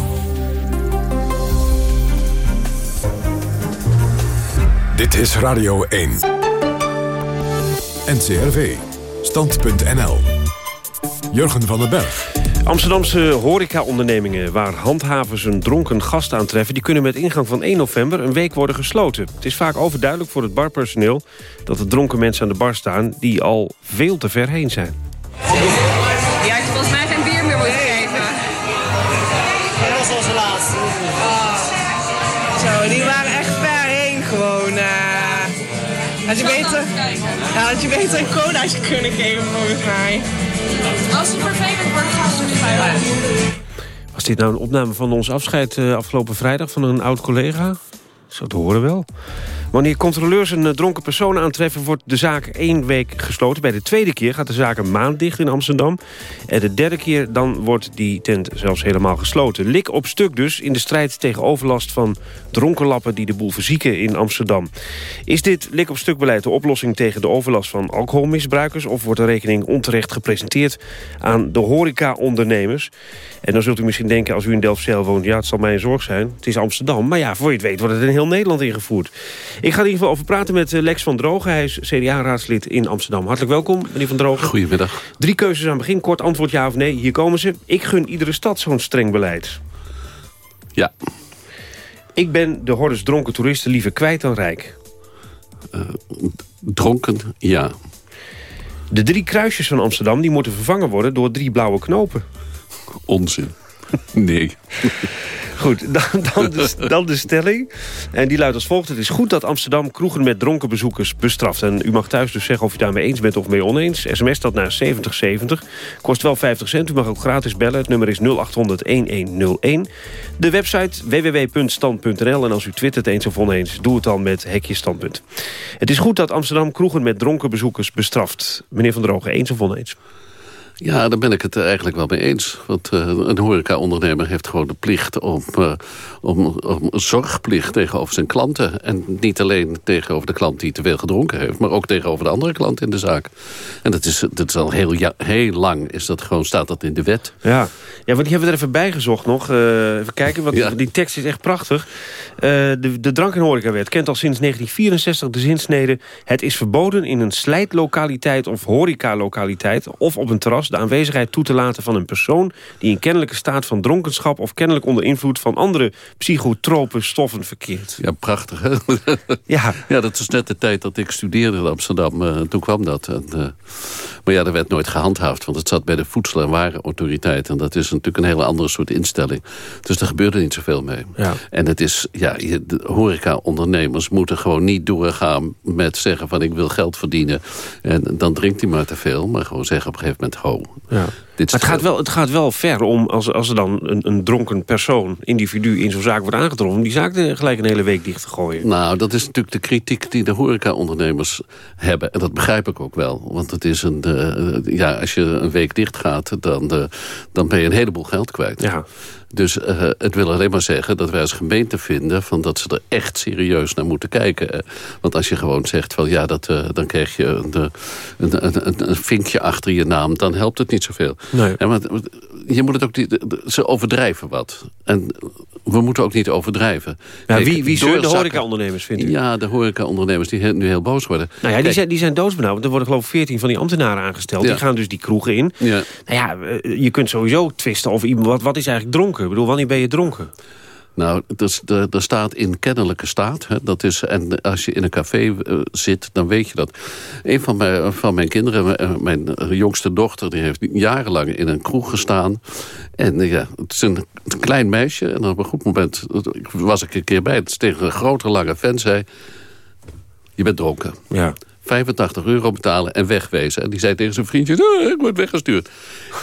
Speaker 1: Dit is Radio 1. NCRV. Stand.nl. Jurgen van den Berg.
Speaker 2: Amsterdamse horecaondernemingen waar handhavers een dronken gast aantreffen... die kunnen met ingang van 1 november een week worden gesloten. Het is vaak overduidelijk voor het barpersoneel... dat er dronken mensen aan de bar staan die al veel te ver heen zijn.
Speaker 22: Ja, ik volgens mij geen bier meer moeten geven.
Speaker 23: Dat was onze laatste. Oh.
Speaker 22: Zo, die waren echt ver heen gewoon. Uh, had, je beter, ja, had je beter een colaatje kunnen geven volgens mij. Als het vervelend
Speaker 2: Was dit nou een opname van ons afscheid uh, afgelopen vrijdag van een oud collega? Zo te horen wel. Wanneer controleurs een eh, dronken persoon aantreffen... wordt de zaak één week gesloten. Bij de tweede keer gaat de zaak een maand dicht in Amsterdam. En de derde keer dan wordt die tent zelfs helemaal gesloten. Lik op stuk dus in de strijd tegen overlast van dronkenlappen... die de boel verzieken in Amsterdam. Is dit lik op stuk beleid de oplossing tegen de overlast van alcoholmisbruikers... of wordt de rekening onterecht gepresenteerd aan de horeca-ondernemers? En dan zult u misschien denken, als u in Delfzijl woont... ja, het zal mij een zorg zijn, het is Amsterdam. Maar ja, voor je het weet wordt het in heel Nederland ingevoerd. Ik ga in ieder geval over praten met eh, Lex van Drogen. Hij is CDA-raadslid in Amsterdam. Hartelijk welkom, meneer van Drogen.
Speaker 24: Goedemiddag.
Speaker 2: Drie keuzes aan het begin. Kort antwoord ja of nee. Hier komen ze. Ik gun iedere stad zo'n streng beleid.
Speaker 24: Ja.
Speaker 2: Ik ben de hordes dronken toeristen liever kwijt dan rijk.
Speaker 24: Uh, dronken, ja.
Speaker 2: De drie kruisjes van Amsterdam die moeten vervangen worden door drie blauwe knopen.
Speaker 24: Onzin. Nee.
Speaker 2: Goed, dan, dan, de, dan de stelling. En die luidt als volgt. Het is goed dat Amsterdam kroegen met dronken bezoekers bestraft. En u mag thuis dus zeggen of u daarmee eens bent of mee oneens. SMS dat naar 7070. Kost wel 50 cent. U mag ook gratis bellen. Het nummer is 0800-1101. De website www.stand.nl. En als u twittert eens of oneens, doe het dan met hekje standpunt. Het is goed dat Amsterdam kroegen met dronken bezoekers bestraft. Meneer Van der Ogen, eens of oneens?
Speaker 24: Ja, daar ben ik het eigenlijk wel mee eens. Want uh, een horeca-ondernemer heeft gewoon de plicht om, uh, om, om zorgplicht tegenover zijn klanten. En niet alleen tegenover de klant die te veel gedronken heeft... maar ook tegenover de andere klant in de zaak. En dat is, dat is al heel, ja, heel lang, is dat gewoon, staat dat in de wet.
Speaker 2: Ja, ja want die hebben we er even bij gezocht nog. Uh, even kijken, want ja. die tekst is echt prachtig. de, de drank- en horecawet kent al sinds 1964 de zinsnede... het is verboden in een slijtlokaliteit of horecalokaliteit... of op een terras de aanwezigheid toe te laten van een persoon... die in kennelijke staat van dronkenschap... of kennelijk onder invloed van andere psychotrope stoffen verkeert.
Speaker 24: Ja, prachtig, hè?
Speaker 2: ja.
Speaker 24: ja, dat is net de tijd dat ik studeerde in Amsterdam. Uh, toen kwam dat. En, uh, maar ja, dat werd nooit gehandhaafd. Want het zat bij de Voedsel- en Warenautoriteit. En dat is natuurlijk een hele andere soort instelling. Dus er gebeurde niet zoveel mee.
Speaker 2: Ja.
Speaker 24: En het is, ja, de horeca-ondernemers moeten gewoon niet doorgaan met zeggen van ik wil geld verdienen. En dan drinkt hij maar te veel. Maar gewoon zeggen op een gegeven moment, ho,
Speaker 2: ja.
Speaker 24: Dit
Speaker 2: maar het gaat, wel, het gaat wel ver om, als, als er dan een, een dronken persoon, individu in zo'n zaak wordt aangetroffen... om die zaak gelijk een hele week dicht te gooien.
Speaker 24: Nou, dat is natuurlijk de kritiek die de horeca-ondernemers hebben. En dat begrijp ik ook wel. Want het is een, uh, ja, als je een week dicht gaat, dan, uh, dan ben je een heleboel geld kwijt.
Speaker 2: Ja.
Speaker 24: Dus uh, het wil alleen maar zeggen dat wij als gemeente vinden... Van dat ze er echt serieus naar moeten kijken. Want als je gewoon zegt van ja, dat, dan krijg je een, een, een, een, vinkje achter je naam... dan helpt het niet zoveel.
Speaker 2: Nee.
Speaker 24: En want, je moet het ook niet, ze overdrijven wat. En we moeten ook niet overdrijven.
Speaker 2: Ja, Kijk, wie wie zullen de horeca-ondernemers, vindt u?
Speaker 24: Ja, de horeca-ondernemers die nu heel boos worden.
Speaker 2: Nou ja, die zijn, die zijn doodsbenauwd. Want er worden geloof ik 14 van die ambtenaren aangesteld.
Speaker 24: Ja.
Speaker 2: Die gaan dus die kroegen in.
Speaker 24: Ja.
Speaker 2: Nou ja, je kunt sowieso twisten over iemand. Wat, wat is eigenlijk dronken? Ik bedoel, wanneer ben je dronken?
Speaker 24: Nou, er, er staat in kennelijke staat. Hè, dat is, en als je in een café uh, zit, dan weet je dat. Een van mijn, van mijn kinderen, mijn, mijn jongste dochter... die heeft jarenlang in een kroeg gestaan. En uh, ja, het is een, een, klein meisje. En op een goed moment was ik een keer bij. Het is tegen een grote, lange vent zei... Je bent dronken.
Speaker 2: Ja.
Speaker 24: 85 euro betalen en wegwezen. En die zei tegen zijn vriendjes, oh, ik word weggestuurd.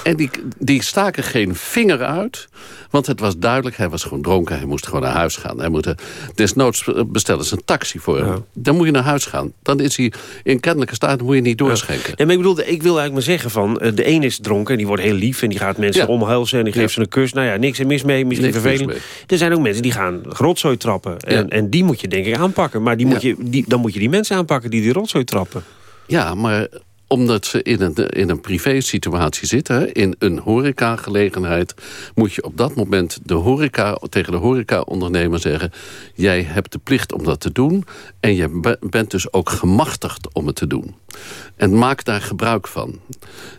Speaker 24: En die, die staken geen vinger uit. Want het was duidelijk, hij was gewoon dronken. Hij moest gewoon naar huis gaan. Hij moet, desnoods bestellen ze een taxi voor hem. Ja. Dan moet je naar huis gaan. Dan is hij in kennelijke staat, moet je niet doorschenken.
Speaker 2: Ja. ja maar ik bedoel, ik wil eigenlijk maar zeggen van... de een is dronken en die wordt heel lief... en die gaat mensen ja. omhelzen en die geeft ze een kus. Nou ja, niks en mis mee, misschien
Speaker 24: niks
Speaker 2: vervelend. Er zijn ook mensen die gaan rotzooi trappen. En, en die moet je denk ik aanpakken. Maar die moet je, die, dan moet je die mensen aanpakken die die rotzooi trappen.
Speaker 24: Ja, maar omdat ze in een, in een privé-situatie zitten, in een horecagelegenheid... moet je op dat moment de horeca, tegen de horeca-ondernemer zeggen... jij hebt de plicht om dat te doen en je bent dus ook gemachtigd om het te doen. En maak daar gebruik van.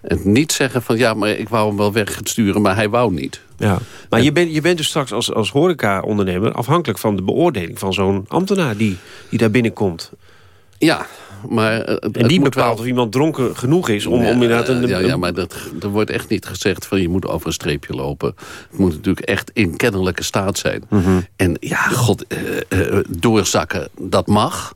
Speaker 24: En niet zeggen van ja, maar ik wou hem wel wegsturen, maar hij wou niet.
Speaker 2: Ja. Maar en, je, bent, je bent dus straks als, als horeca-ondernemer... afhankelijk van de beoordeling van zo'n ambtenaar die, die daar binnenkomt.
Speaker 24: Ja, maar...
Speaker 2: en die bepaalt wel... of iemand dronken genoeg is om,
Speaker 24: ja,
Speaker 2: om inderdaad... Een,
Speaker 24: ja, ja, maar dat, er wordt echt niet gezegd van je moet over een streepje lopen. Het moet natuurlijk echt in kennelijke staat zijn.
Speaker 2: Mm -hmm.
Speaker 24: En ja, god, uh, uh, doorzakken, dat mag...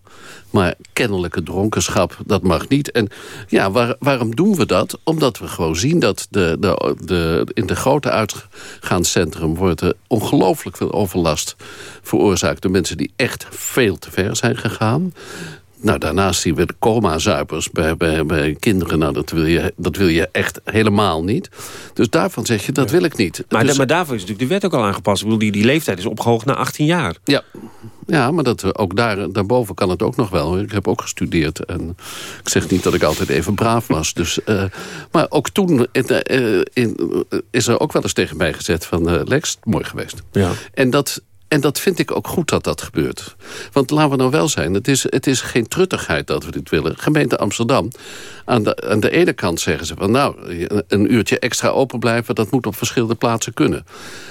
Speaker 24: Maar kennelijke dronkenschap, dat mag niet. En ja, waar, waarom doen we dat? Omdat we gewoon zien dat de, de, de, in de grote uitgaanscentrum... wordt er ongelooflijk veel overlast veroorzaakt... door mensen die echt veel te ver zijn gegaan. Nou, daarnaast zien we de coma-zuipers bij, bij, bij kinderen. Nou, dat wil, je, dat wil je echt helemaal niet. Dus daarvan zeg je, dat wil ik niet.
Speaker 2: Maar,
Speaker 24: dus,
Speaker 2: maar daarvoor is natuurlijk de wet ook al aangepast. Ik bedoel, die, die leeftijd is opgehoogd naar 18 jaar.
Speaker 24: Ja, ja maar dat, ook daar, daarboven kan het ook nog wel. Ik heb ook gestudeerd. En ik zeg niet dat ik altijd even braaf was. Dus, uh, maar ook toen uh, in, is er ook wel eens tegen mij gezet van... Uh, Lex, mooi geweest.
Speaker 2: Ja.
Speaker 24: En dat En dat vind ik ook goed dat dat gebeurt. Want laten we nou wel zijn, het is, het is geen truttigheid dat we dit willen. Gemeente Amsterdam, aan de, aan de ene kant zeggen ze van... nou, een uurtje extra open blijven, dat moet op verschillende plaatsen kunnen.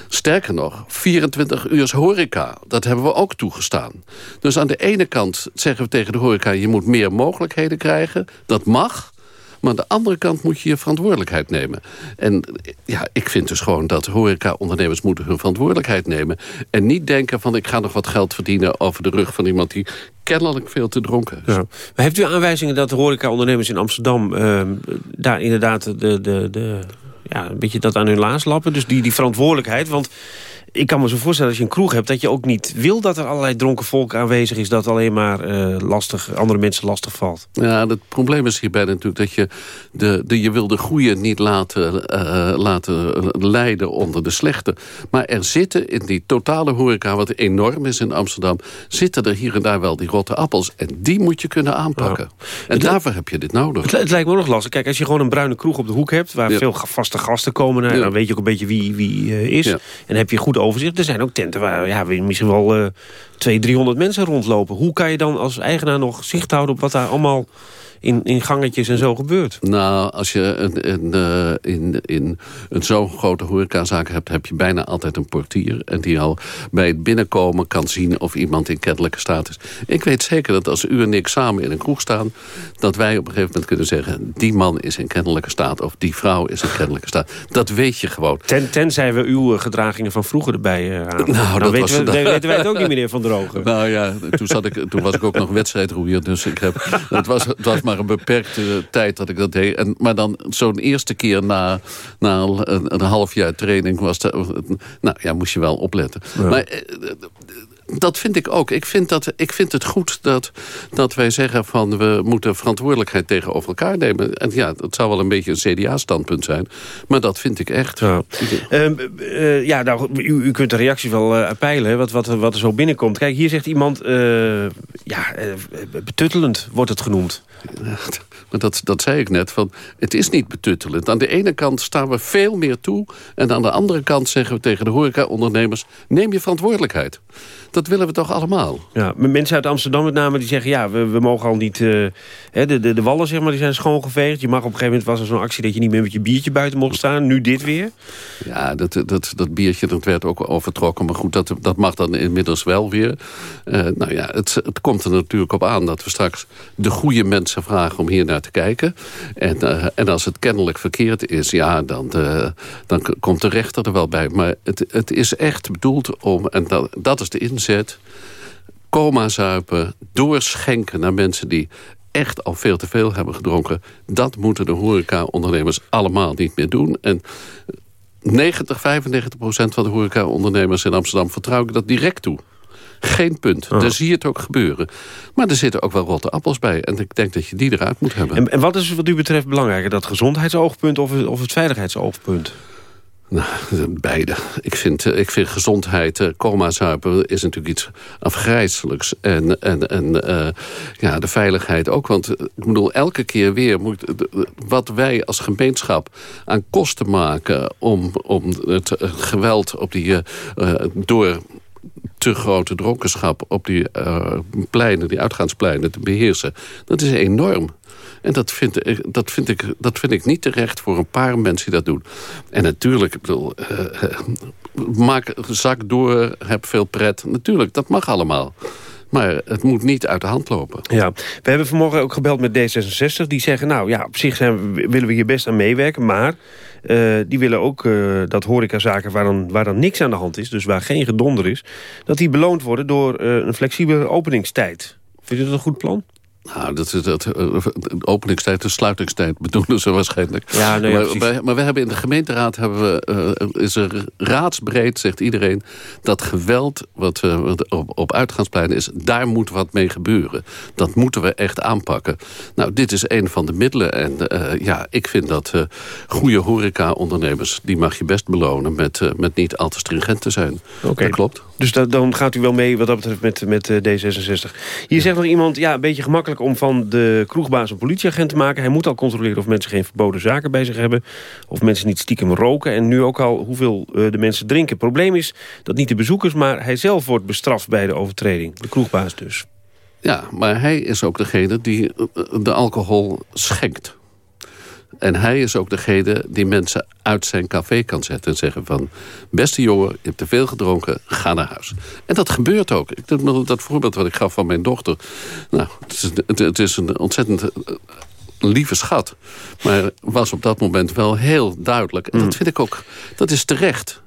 Speaker 24: Sterker nog, 24 uur horeca, dat hebben we ook toegestaan. Dus aan de ene kant zeggen we tegen de horeca... je moet meer mogelijkheden krijgen, dat mag... Maar aan de andere kant moet je je verantwoordelijkheid nemen. En ja, ik vind dus gewoon dat horeca-ondernemers moeten hun verantwoordelijkheid nemen. En niet denken van ik ga nog wat geld verdienen over de rug van iemand die kennelijk veel te dronken is.
Speaker 2: Ja. Maar heeft u aanwijzingen dat de horeca-ondernemers in Amsterdam... Uh, daar inderdaad de, de, de, ja, een beetje dat aan hun laars lappen? Dus die, die verantwoordelijkheid, want ik kan me zo voorstellen als je een kroeg hebt... dat je ook niet wil dat er allerlei dronken volk aanwezig is... dat alleen maar uh, lastig, andere mensen lastig valt.
Speaker 24: Ja, het probleem is hierbij natuurlijk dat je... de, de je wil de goede niet laten, uh, laten leiden onder de slechte. Maar er zitten in die totale horeca, wat enorm is in Amsterdam... zitten er hier en daar wel die rotte appels. En die moet je kunnen aanpakken. Ja. En het daarvoor heb je dit nodig.
Speaker 2: Het, het, lijkt me ook nog lastig. Kijk, als je gewoon een bruine kroeg op de hoek hebt... waar ja. veel vaste gasten komen... Nou, ja. dan weet je ook een beetje wie, wie uh, is. En heb je goed overzicht. Er zijn ook tenten waar ja, misschien wel uh, 200, 300 mensen rondlopen. Hoe kan je dan als eigenaar nog zicht houden op wat daar allemaal in, in gangetjes en zo gebeurt?
Speaker 24: Nou, als je een, een, uh, in, in een zo'n grote horecazaak hebt... heb je bijna altijd een portier. En die al bij het binnenkomen kan zien of iemand in kennelijke staat is. Ik weet zeker dat als u en ik samen in een kroeg staan... dat wij op een gegeven moment kunnen zeggen... die man is in kennelijke staat of die vrouw is in kennelijke staat. Dat weet je gewoon.
Speaker 2: Ten, tenzij we uw gedragingen van vroeger erbij halen. Nou, dan weten, we, dan weten wij het ook niet meer van drogen.
Speaker 24: Nou ja, toen, zat ik, toen was ik ook nog wedstrijdroeier. Dus ik heb, het, was, het was maar een beperkte tijd dat ik dat deed. En, maar dan zo'n eerste keer na, na een, een, half jaar training... Was de, nou ja, moest je wel opletten. Ja. Maar dat vind ik ook. Ik vind, dat, ik vind het goed dat, dat wij zeggen van... we moeten verantwoordelijkheid tegenover elkaar nemen. En ja, dat zou wel een beetje een CDA-standpunt zijn. Maar dat vind ik echt.
Speaker 2: Ja, uh, uh, ja nou, u, u kunt de reactie wel uh, peilen, wat, wat, wat er zo binnenkomt. Kijk, hier zegt iemand... ja, betuttelend wordt het genoemd.
Speaker 24: Maar dat, dat zei ik net, van, het is niet betuttelend. Aan de ene kant staan we veel meer toe... en aan de andere kant zeggen we tegen de horeca-ondernemers... neem je verantwoordelijkheid. Dat willen we toch allemaal?
Speaker 2: Ja, mensen uit Amsterdam met name die zeggen... ja, we, we mogen al niet... Uh, hè, de, de, de wallen zeg maar, die zijn schoongeveegd. Je mag op een gegeven moment was er zo'n actie... dat je niet meer met je biertje buiten mocht staan. Nu dit weer.
Speaker 24: Ja, dat, dat, dat biertje dat werd ook overtrokken. Maar goed, dat, dat mag dan inmiddels wel weer. Uh, nou ja, het, het komt er natuurlijk op aan... dat we straks de goede mensen vragen om hier naar te kijken. En, uh, en als het kennelijk verkeerd is... ja, dan, dan komt de rechter er wel bij. Maar het, het is echt bedoeld om... en dat, dat is de inzet coma zuipen, doorschenken naar mensen die echt al veel te veel hebben gedronken. Dat moeten de horeca-ondernemers allemaal niet meer doen. En 90, 95 procent van de horeca-ondernemers in Amsterdam vertrouwen dat direct toe. Geen punt. Oh. Daar zie je het ook gebeuren. Maar er zitten ook wel rotte appels bij. En ik denk dat je die eruit moet hebben.
Speaker 2: En, en wat is wat u betreft belangrijker? Dat gezondheidsoogpunt of, of het veiligheidsoogpunt?
Speaker 24: Nou, beide. Ik vind, ik vind gezondheid, coma zuipen is natuurlijk iets afgrijzelijks. En, en, en uh, ja, de veiligheid ook. Want ik bedoel, elke keer weer moet wat wij als gemeenschap aan kosten maken... om, om het geweld op die, door te grote dronkenschap op die pleinen, die uitgaanspleinen te beheersen. Dat is enorm. En dat vind, ik, dat, vind ik, dat vind ik niet terecht voor een paar mensen die dat doen. En natuurlijk, ik bedoel, uh, maak zak door, heb veel pret. Natuurlijk, dat mag allemaal. Maar het moet niet uit de hand lopen.
Speaker 2: Ja, we hebben vanmorgen ook gebeld met D66. Die zeggen, nou ja, op zich zijn, willen we hier best aan meewerken. Maar uh, die willen ook dat horecazaken waar dan, waar dan niks aan de hand is... dus waar geen gedonder is... dat die beloond worden door een flexibele openingstijd. Vindt u dat een goed plan?
Speaker 24: Nou, dat is dat, uh, openingstijd en sluitingstijd bedoelen ze waarschijnlijk.
Speaker 2: Ja, nee,
Speaker 24: maar, wij, maar we hebben in de gemeenteraad hebben we, uh, is er raadsbreed, zegt iedereen, dat geweld wat, wat op, op uitgaanspleinen is, daar moet wat mee gebeuren. Dat moeten we echt aanpakken. Nou, dit is een van de middelen. En ja, ik vind dat goede horeca-ondernemers, die mag je best belonen met, met niet al te stringent te zijn.
Speaker 2: Okay.
Speaker 24: Dat klopt.
Speaker 2: Dus dat, dan gaat u wel mee wat dat betreft met, met D66. Hier ja. zegt nog iemand, ja, een beetje gemakkelijk om van de kroegbaas een politieagent te maken. Hij moet al controleren of mensen geen verboden zaken bij zich hebben. Of mensen niet stiekem roken. En nu ook al hoeveel uh, de mensen drinken. Probleem is dat niet de bezoekers, maar hij zelf wordt bestraft bij de overtreding. De kroegbaas dus.
Speaker 24: Ja, maar hij is ook degene die de alcohol schenkt. En hij is ook degene die mensen uit zijn café kan zetten... en zeggen van, beste jongen, je hebt te veel gedronken, ga naar huis. En dat gebeurt ook. Ik, dat, voorbeeld wat ik gaf van mijn dochter... nou, het is, het, het is een ontzettend eh, lieve schat. Maar was op dat moment wel heel duidelijk. En dat mm. vind ik ook, dat is terecht.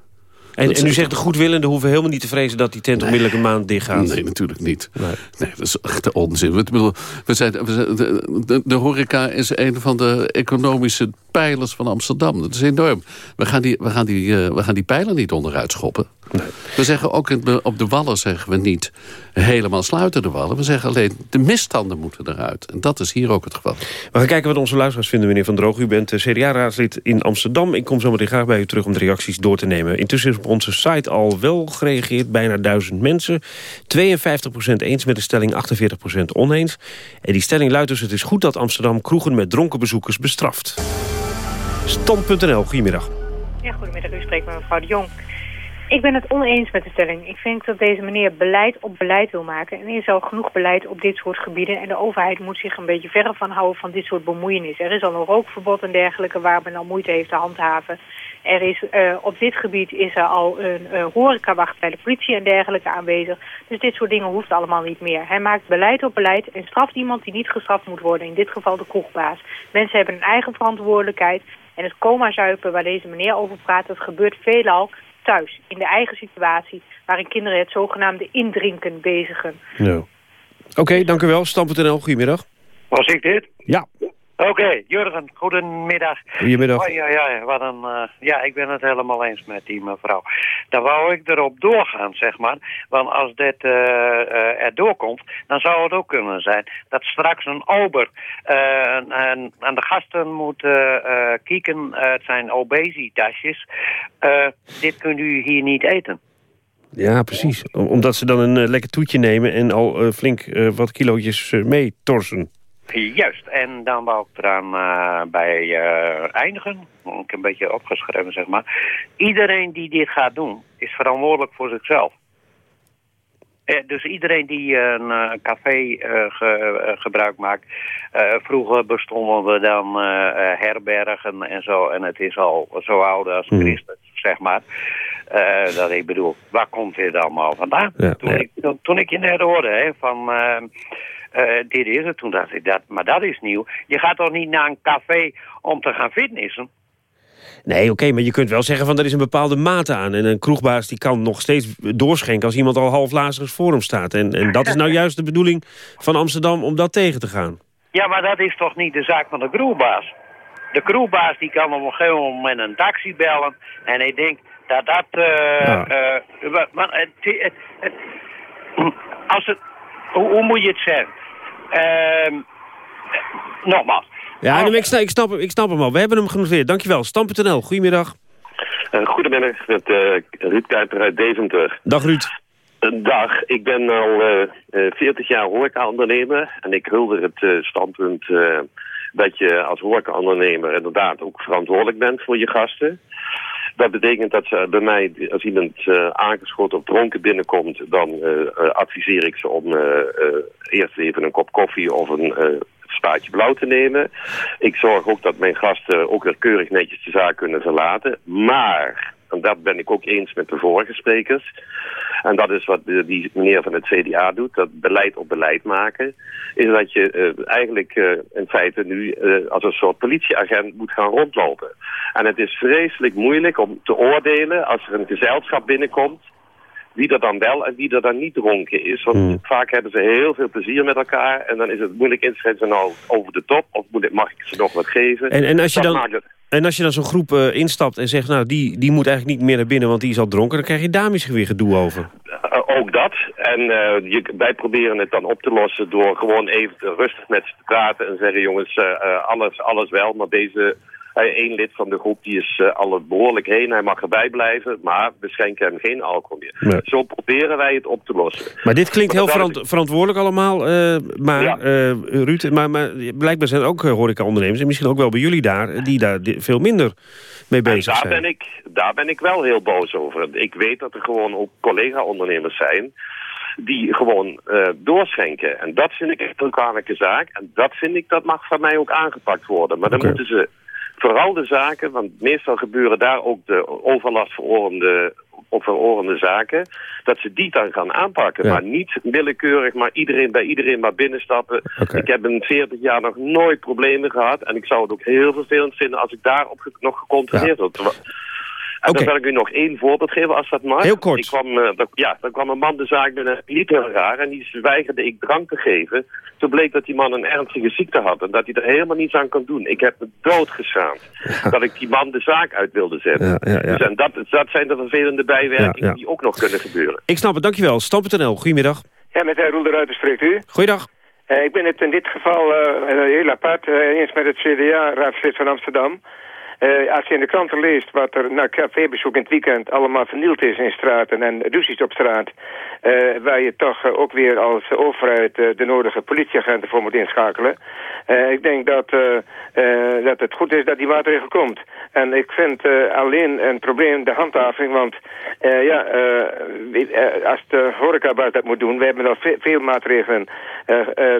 Speaker 2: En, en u zegt de goedwillende hoeven helemaal niet te vrezen... dat die tent onmiddellijk een maand dicht gaat?
Speaker 24: Nee, natuurlijk niet. Nee, nee dat is echt onzin. We, bedoel, we zijn, we zijn, de, de, de horeca is een van de economische pijlers van Amsterdam. Dat is enorm. We gaan die, we gaan die, uh, we gaan die pijler niet onderuit schoppen. Nee. We zeggen ook in, op de wallen zeggen we niet helemaal sluiten de wallen. We zeggen alleen de misstanden moeten eruit. En dat is hier ook het geval.
Speaker 2: We gaan kijken wat onze luisteraars vinden, meneer Van Droog. U bent eh, CDA-raadslid in Amsterdam. Ik kom zo meteen graag bij u terug om de reacties door te nemen. Intussen is op onze site al wel gereageerd. Bijna duizend mensen. 52% eens met de stelling, 48% oneens. En die stelling luidt dus... het is goed dat Amsterdam kroegen met dronken bezoekers bestraft. Stand.nl, goedemiddag.
Speaker 25: Ja, goedemiddag. U spreekt met mevrouw de Jong. Ik ben het oneens met de stelling. Ik vind dat deze meneer beleid op beleid wil maken. En er is al genoeg beleid op dit soort gebieden. En de overheid moet zich een beetje verre van houden van dit soort bemoeienis. Er is al een rookverbod en dergelijke waar men al moeite heeft te handhaven. Er is, uh, op dit gebied is er al een uh, horecawacht bij de politie en dergelijke aanwezig. Dus dit soort dingen hoeft allemaal niet meer. Hij maakt beleid op beleid en straft iemand die niet gestraft moet worden. In dit geval de kroegbaas. Mensen hebben een eigen verantwoordelijkheid. En het coma-zuipen waar deze meneer over praat, dat gebeurt veelal thuis, in de eigen situatie... waarin kinderen het zogenaamde indrinken bezigen.
Speaker 2: Ja. Oké, okay, dank u wel. Stam.nl, goedemiddag.
Speaker 26: Was ik dit?
Speaker 2: Ja.
Speaker 26: Oké, Jurgen, goedemiddag.
Speaker 2: Goedemiddag.
Speaker 26: Oh, ja, ja, wat een, uh, ja, ik ben het helemaal eens met die mevrouw. Dan wou ik erop doorgaan, zeg maar. Want als dit uh, uh, er doorkomt, dan zou het ook kunnen zijn... dat straks een ober en, en de gasten moeten kijken... het zijn obesitasjes. dit kunt u hier niet eten.
Speaker 2: Ja, precies. Omdat ze dan een lekker toetje nemen... en al flink wat kilootjes mee torsen.
Speaker 26: Juist, en dan wou ik eraan uh, bij uh, eindigen. Ik heb een beetje opgeschreven, zeg maar. Iedereen die dit gaat doen, is verantwoordelijk voor zichzelf. Eh, dus iedereen die een uh, café ge, gebruik maakt... vroeger bestonden we dan herbergen en zo... en het is al zo oud als hmm. Christus, zeg maar... dat ik bedoel, waar komt dit allemaal vandaan? toen, Ik, toen, ik je net hoorde hè, van uh, dit is het. Toen dacht ik, dat, maar dat is nieuw. Je gaat toch niet naar een café om te gaan fitnessen?
Speaker 2: Nee, oké, maar je kunt wel zeggen van er is een bepaalde mate aan. En een kroegbaas die kan nog steeds doorschenken als iemand al half lazers voor hem staat. En, en dat is nou juist de bedoeling van Amsterdam om dat tegen te gaan.
Speaker 26: Ja, maar dat is toch niet de zaak van de kroegbaas? De kroegbaas die kan op een gegeven moment een taxi bellen. En ik denk dat dat... Uh, ja. uh, maar, als het, hoe, hoe, moet je het zeggen? Uh, nogmaals.
Speaker 2: Ja, ik, snap, ik, snap, ik snap hem al. We hebben hem genoteerd. Dankjewel. Stam.nl, goedemiddag.
Speaker 27: Uh, goedemiddag, met uh, Ruud Kuiper uit Deventer.
Speaker 2: Dag Ruud.
Speaker 27: Dag, ik ben al uh, 40 jaar horeca-ondernemer en ik hulder het standpunt dat je als horeca-ondernemer inderdaad ook verantwoordelijk bent voor je gasten. Dat betekent dat ze bij mij, als iemand uh, aangeschoten of dronken binnenkomt... dan uh, adviseer ik ze om eerst even een kop koffie of een spaatje blauw te nemen. Ik zorg ook dat mijn gasten ook weer keurig netjes de zaak kunnen verlaten. Maar, en dat ben ik ook eens met de vorige sprekers... En dat is wat die meneer van het CDA doet, dat beleid op beleid maken. Is dat je uh, eigenlijk uh, in feite nu uh, als een soort politieagent moet gaan rondlopen. En het is vreselijk moeilijk om te oordelen als er een gezelschap binnenkomt wie er dan wel en wie er dan niet dronken is. Want hmm. vaak hebben ze heel veel plezier met elkaar. En dan is het moeilijk in te schrijven, nou over de top. Of moet ik, mag ik ze nog wat geven?
Speaker 2: En, en als je dan... En als je dan zo'n groep uh, instapt en zegt... nou, die, die moet eigenlijk niet meer naar binnen, want die is al dronken... dan krijg je daar misschien weer gedoe over.
Speaker 27: Uh, ook dat. En uh, je, wij proberen het dan op te lossen... door gewoon even rustig met ze te praten en zeggen... jongens, alles, alles wel, maar deze Één lid van de groep die is uh, al behoorlijk heen. Hij mag erbij blijven, maar we schenken hem geen alcohol meer.
Speaker 2: Nee.
Speaker 27: Zo proberen wij het op te lossen.
Speaker 2: Maar dit klinkt heel
Speaker 27: Maar dat-
Speaker 2: verant- verantwoordelijk allemaal. eh, maar,
Speaker 27: Ja.
Speaker 2: eh, Ruud, maar, maar blijkbaar zijn er ook eh, horecaondernemers... en misschien ook wel bij jullie daar... eh, die daar veel minder mee bezig
Speaker 27: daar
Speaker 2: zijn.
Speaker 27: ben, ik, daar ben ik wel heel boos over. Ik weet dat er gewoon ook collega-ondernemers zijn die gewoon eh, doorschenken. En dat vind ik echt een kwalijke zaak. En dat vind ik, dat mag van mij ook aangepakt worden. Maar dan moeten ze vooral de zaken, want meestal gebeuren daar ook de overlast verorende, of verorende zaken, dat ze die dan gaan aanpakken.
Speaker 2: Ja.
Speaker 27: Maar niet willekeurig, maar iedereen bij iedereen maar binnenstappen. Ik heb in 40 jaar nog nooit problemen gehad. En ik zou het ook heel vervelend vinden als ik daarop nog gecontroleerd word. En dan zal ik u nog één voorbeeld geven als dat mag.
Speaker 2: Heel kort.
Speaker 27: Ik kwam, eh, ja, dan kwam een man de zaak binnen, niet heel raar, en die weigerde ik drank te geven. Toen bleek dat die man een ernstige ziekte had en dat hij er helemaal niets aan kon doen. Ik heb me doodgeschaamd dat ik die man de zaak uit wilde zetten.
Speaker 2: Ja, ja, ja.
Speaker 27: Dus en dat, dat zijn de vervelende bijwerkingen
Speaker 2: Ja, ja.
Speaker 27: die ook nog kunnen gebeuren.
Speaker 2: Ik snap het, dankjewel. Stam.nl, goedemiddag.
Speaker 28: Ja, met uh, Roel de Ruiter spreekt u.
Speaker 2: Goeiedag.
Speaker 28: Eh, ik ben het in dit geval eh, heel apart eens met het CDA-raadslid van Amsterdam. Eh, als je in de kranten leest wat er na cafébezoek in het weekend allemaal vernield is in straten en ruzies op straat, eh, waar je toch eh, ook weer als overheid de nodige politieagenten voor moet inschakelen. Ik denk dat, dat het goed is dat die maatregel komt. En ik vind alleen een probleem de handhaving, want ja, als de horecabaas dat moet doen, we hebben al ve- veel maatregelen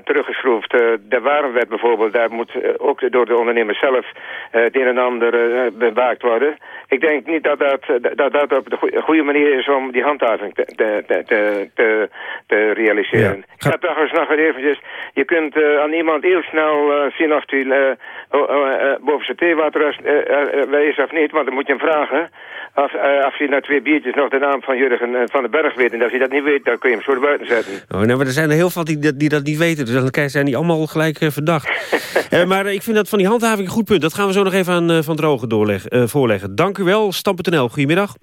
Speaker 28: teruggeschroefd. De warenwet bijvoorbeeld, daar moet ook door de ondernemers zelf het een en ander eh, bewaakt worden. Ik denk niet dat dat, eh, dat, dat op de goe- goede manier is om die handhaving te, te, te, te, te, te realiseren. Ik ga toch eens nog weer eventjes, je kunt eh, aan iemand heel snel eh, zien of hij eh, eh, boven zijn theewater is, eh, eh, eh, of niet, want dan moet je hem vragen. Als, eh, als hij na twee biertjes nog de naam van Jurgen eh, van den Berg weet en als hij dat niet weet, dan kun je hem zo naar buiten zetten.
Speaker 2: Oh, nou, maar er zijn er heel veel die, dat- die dat niet weten. Dus dan zijn die allemaal gelijk eh, verdacht. Eh, maar eh, ik vind dat van die handhaving een goed punt. Dat gaan we zo nog even aan eh, Doorleggen, eh, voorleggen. Dank u wel. Stam.nl, goedemiddag.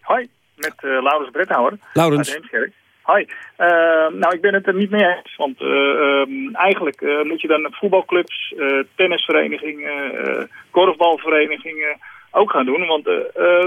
Speaker 29: Hoi, met eh Laurens Bretthouwer.
Speaker 2: Laurens.
Speaker 29: Heemskerk. Hoi. Eh, nou, ik ben het er niet mee eens. Want eh, ehm, eigenlijk eh, moet je dan voetbalclubs, eh, tennisverenigingen, eh, korfbalverenigingen ook gaan doen. Want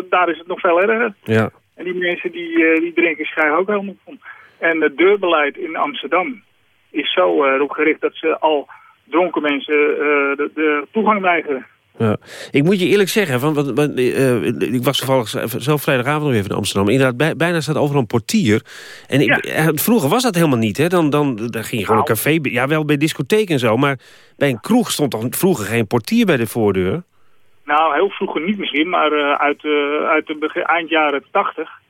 Speaker 29: daar is het nog veel erger.
Speaker 2: Ja.
Speaker 29: En die mensen die, eh, die drinken schijf ook helemaal van. En het deurbeleid in Amsterdam is zo erop gericht dat ze al dronken mensen eh, de, de toegang weigeren.
Speaker 2: Ja. Ik moet je eerlijk zeggen, van, eh, ik was toevallig zelf vrijdagavond nog even in Amsterdam. Inderdaad, bij, bijna staat overal een portier. En ik, eh, vroeger was dat helemaal niet. Hè? Dan, dan, dan ging je gewoon een café, ja wel bij discotheek en zo. Maar bij een kroeg stond toch vroeger geen portier bij de voordeur?
Speaker 29: Nou, heel vroeger niet misschien, maar uit, eh, uit de begin, eind jaren 80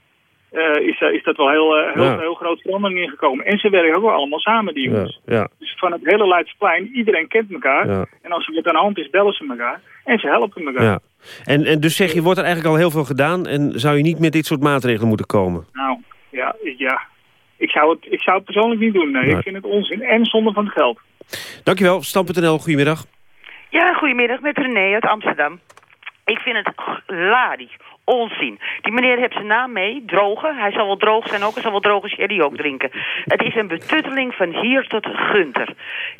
Speaker 29: eh, is, eh, is dat wel heel, eh, heel,
Speaker 2: Ja.
Speaker 29: heel groot verandering ingekomen. En ze werken ook wel allemaal samen, die jongens.
Speaker 2: ja.
Speaker 29: Dus van het hele Leidsplein, iedereen kent elkaar.
Speaker 2: Ja.
Speaker 29: En als er wat aan de hand is, bellen ze elkaar. En ze helpen elkaar.
Speaker 2: Ja. En, en dus zeg je, wordt er eigenlijk al heel veel gedaan... en zou je niet met dit soort maatregelen moeten komen?
Speaker 29: Nou, ja, ik- ja. Ik zou, het, ik zou het persoonlijk niet doen. Nee,
Speaker 2: Nee.
Speaker 29: ik vind het onzin en zonde van het geld.
Speaker 2: Dankjewel, Stam.nl, goedemiddag.
Speaker 30: Ja, goedemiddag met René uit Amsterdam. Ik vind het hilarisch. Onzin. Die meneer heeft zijn naam mee, drogen. Hij zal wel droog zijn ook, hij zal wel droge sherry ook drinken. Het is een betutteling van hier tot Gunter.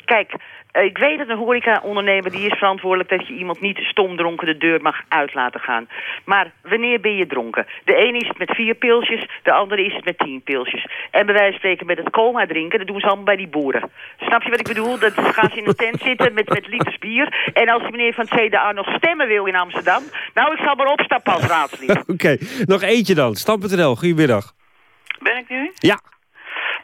Speaker 30: Kijk, ik weet dat een horeca-ondernemer die is verantwoordelijk dat je iemand niet stom dronken de deur mag uit laten gaan. Maar wanneer ben je dronken? De ene is het met vier pilsjes, de andere is het met tien pilsjes. En bij wijze van spreken met het coma drinken, dat doen ze allemaal bij die boeren. Snap je wat ik bedoel? Dan gaan ze in een tent zitten met, met liters bier. En als die meneer van het CDA nog stemmen wil in Amsterdam, nou ik zal maar opstappen als raadslid.
Speaker 2: Oké, nog eentje dan. Stam.nl, goedemiddag.
Speaker 31: Ben ik nu?
Speaker 2: Ja.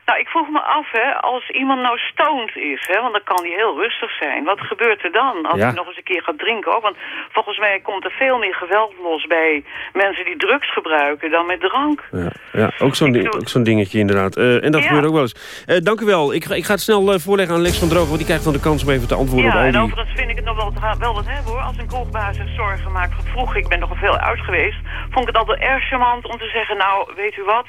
Speaker 31: Nou, ik vroeg me af, hè, als iemand nou stoned is, hè, want dan kan hij heel rustig zijn. Wat gebeurt er dan als
Speaker 2: Ja.
Speaker 31: hij nog eens een keer gaat drinken? Ook? Want volgens mij komt er veel meer geweld los bij mensen die drugs gebruiken dan met drank.
Speaker 2: Ja, ja ook zo'n ding, dingetje inderdaad. Eh, en dat
Speaker 31: Ja.
Speaker 2: gebeurt ook wel eens. Eh, dank u wel. Ik, ga- ik ga het snel eh, voorleggen aan Lex van Drogen... want die krijgt dan de kans om even te antwoorden
Speaker 31: Ja,
Speaker 2: op al
Speaker 31: en overigens vind ik het nog wel, wel wat hebben hoor. Als een kroegbaas zich zorgen maakt. Want Vroeger, ik ben nog veel uit geweest, vond ik het altijd erg charmant om te zeggen... nou, weet u wat,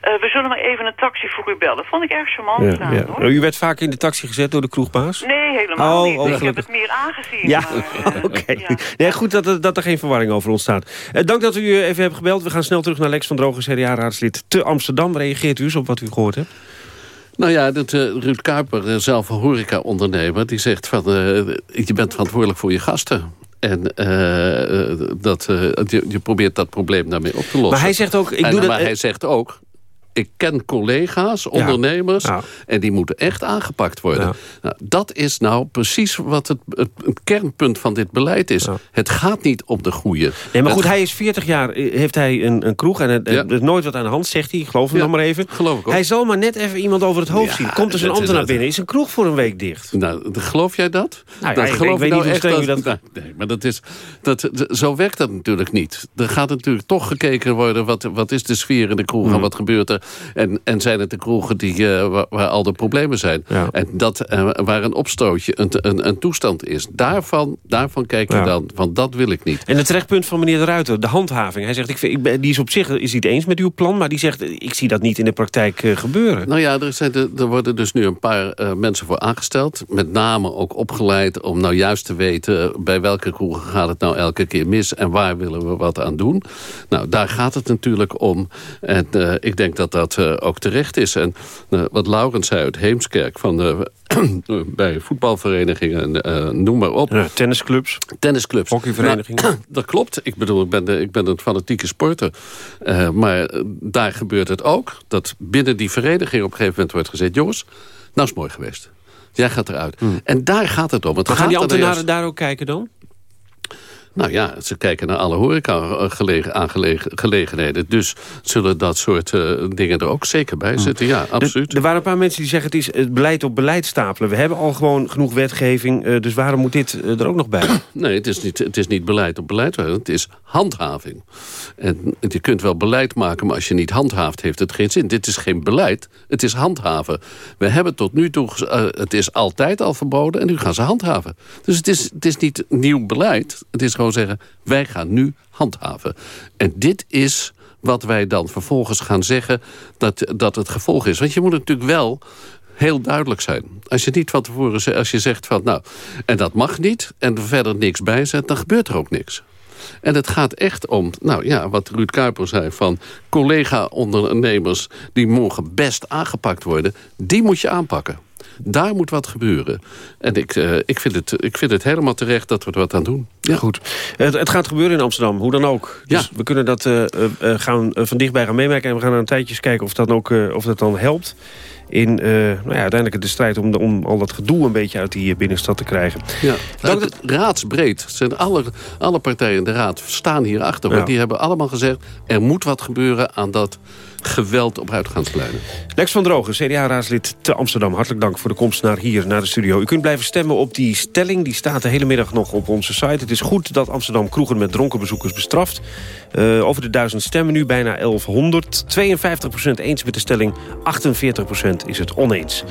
Speaker 31: we zullen maar even een taxi voor u bellen. Vond ik erg charmant
Speaker 2: Ja,
Speaker 31: staan,
Speaker 2: ja.
Speaker 31: hoor.
Speaker 2: U werd vaak in de taxi gezet door de kroegbaas?
Speaker 31: Nee, helemaal
Speaker 2: Oh,
Speaker 31: niet.
Speaker 2: oh,
Speaker 31: ik heb het meer aangezien.
Speaker 2: Ja,
Speaker 31: eh,
Speaker 2: oké. Nee, goed dat, er- dat er geen verwarring over ontstaat. Eh, dank dat u eh, even hebt gebeld. We gaan snel terug naar Lex van Drogen, CDA-raadslid te Amsterdam. Reageert u eens op wat u gehoord hebt?
Speaker 24: Nou ja, dat, uh, Ruud Kuiper, uh, zelf een horeca-ondernemer... die zegt van, uh, je bent verantwoordelijk voor je gasten. En dat, je, je, probeert dat probleem daarmee op te lossen.
Speaker 2: Maar hij zegt ook... Ik
Speaker 24: en,
Speaker 2: doe
Speaker 24: maar
Speaker 2: dat,
Speaker 24: hij zegt ook ik ken collega's, ondernemers... Ja. en die moeten echt aangepakt worden. Ja. Nou, dat is nou precies wat het, het, het kernpunt van dit beleid is. Het gaat niet om de goede.
Speaker 2: Nee, maar goed, hij is 40 jaar, heeft hij een, een kroeg... en er is nooit wat aan de hand, zegt hij. Geloof hem dan maar even.
Speaker 24: Geloof ik ook.
Speaker 2: Hij zal maar net even iemand over het hoofd zien. Komt er zo'n ambtenaar binnen, is een kroeg voor een week dicht.
Speaker 24: Nou, geloof jij dat?
Speaker 2: Nou,
Speaker 24: dat
Speaker 2: ik,
Speaker 24: geloof
Speaker 2: ik weet
Speaker 24: nou
Speaker 2: streng
Speaker 24: dat,
Speaker 2: dat...
Speaker 24: Nou, nee, maar dat is, dat, zo werkt dat natuurlijk niet. Er gaat natuurlijk toch gekeken worden... wat, wat is de sfeer in de kroeg en wat gebeurt er... En, en zijn het de kroegen die, uh, waar, waar, al de problemen zijn.
Speaker 2: Ja.
Speaker 24: En dat uh, waar een opstootje, een, een, een, toestand is. Daarvan, daarvan kijk je
Speaker 2: Ja.
Speaker 24: dan, van dat wil ik niet.
Speaker 2: En het terechtpunt van meneer De Ruiter, de handhaving. Hij zegt, ik, vind- ik ben, die is op zich is niet eens met uw plan... maar die zegt, ik zie dat niet in de praktijk eh, gebeuren.
Speaker 24: Nou ja, er, zijn er worden dus nu een paar eh, mensen voor aangesteld. Met name ook opgeleid om nou juist te weten... bij welke kroegen gaat het nou elke keer mis... en waar willen we wat aan doen. Nou, daar gaat het natuurlijk om. En eh, ik denk dat dat eh, ook terecht is. En eh, wat Laurens zei uit Heemskerk... Van de, bij voetbalverenigingen, eh, noem maar op.
Speaker 2: Ja, tennisclubs.
Speaker 24: Tennisclubs.
Speaker 2: Hockeyverenigingen.
Speaker 24: Nou, dat klopt. Ik bedoel, ik ben, de, ik ben een fanatieke sporter. Eh, maar eh, daar gebeurt het ook. Dat binnen die vereniging op een gegeven moment wordt gezegd... jongens, nou is het mooi geweest. Jij gaat eruit. En daar gaat het om. Het
Speaker 2: Maar gaan die ambtenaren
Speaker 24: eerst-
Speaker 2: daar ook kijken dan?
Speaker 24: Nou ja, ze kijken naar alle horeca-aangelegenheden. Dus zullen dat soort eh, dingen er ook zeker bij zitten. Ja, absoluut.
Speaker 2: Er, waren een paar mensen die zeggen... het is het beleid op beleid stapelen. We hebben al gewoon genoeg wetgeving... eh, dus waarom moet dit eh, er ook nog bij?
Speaker 24: Nee, het is, niet, het is niet beleid op beleid. Het is handhaving. En je kunt wel beleid maken, maar als je niet handhaaft... heeft het geen zin. Dit is geen beleid, het is handhaven. We hebben tot nu toe... eh, het is altijd al verboden en nu gaan ze handhaven. Dus het is, het is niet nieuw beleid. Het is zeggen, wij gaan nu handhaven. En dit is wat wij dan vervolgens gaan zeggen... dat, dat het gevolg is. Want je moet natuurlijk wel heel duidelijk zijn. Als je niet van tevoren zegt, als je zegt van nou, en dat mag niet, en er verder niks bij zet, dan gebeurt er ook niks. En het gaat echt om, nou ja, wat Ruud Kuiper zei... van collega-ondernemers die mogen best aangepakt worden... die moet je aanpakken. Daar moet wat gebeuren. En ik, eh, ik, vind, het, ik vind het helemaal terecht dat we er wat aan doen. Ja.
Speaker 2: Goed. Het, het gaat gebeuren in Amsterdam, hoe dan ook. Dus we kunnen dat eh, eh, gaan, van dichtbij gaan meemaken... en we gaan een tijdje kijken of dat, ook, of dat dan helpt... in nou ja, uiteindelijk de strijd om, de- om al dat gedoe een beetje uit die binnenstad te krijgen.
Speaker 24: Ja, het, raadsbreed. Zijn alle, alle partijen in de raad staan hierachter.
Speaker 2: Ja.
Speaker 24: Want die hebben allemaal gezegd... er moet wat gebeuren aan dat geweld op uitgaanspleinen.
Speaker 2: Lex van Drogen, CDA-raadslid te Amsterdam. Hartelijk dank voor de komst naar hier, naar de studio. U kunt blijven stemmen op die stelling. Die staat de hele middag nog op onze site. Het is goed dat Amsterdam kroegen met dronken bezoekers bestraft. Eh, over de duizend stemmen nu, bijna 1100. 52% eens met de stelling, 48% is het oneens.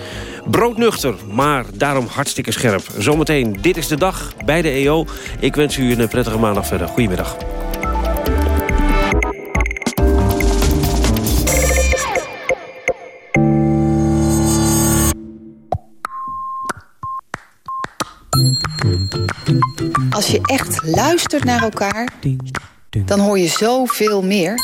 Speaker 2: Broodnuchter, maar daarom hartstikke scherp. Zometeen, dit is de dag bij de EO. Ik wens u een prettige maandag verder. Goedemiddag.
Speaker 32: Als je echt luistert naar elkaar, dan hoor je zoveel meer.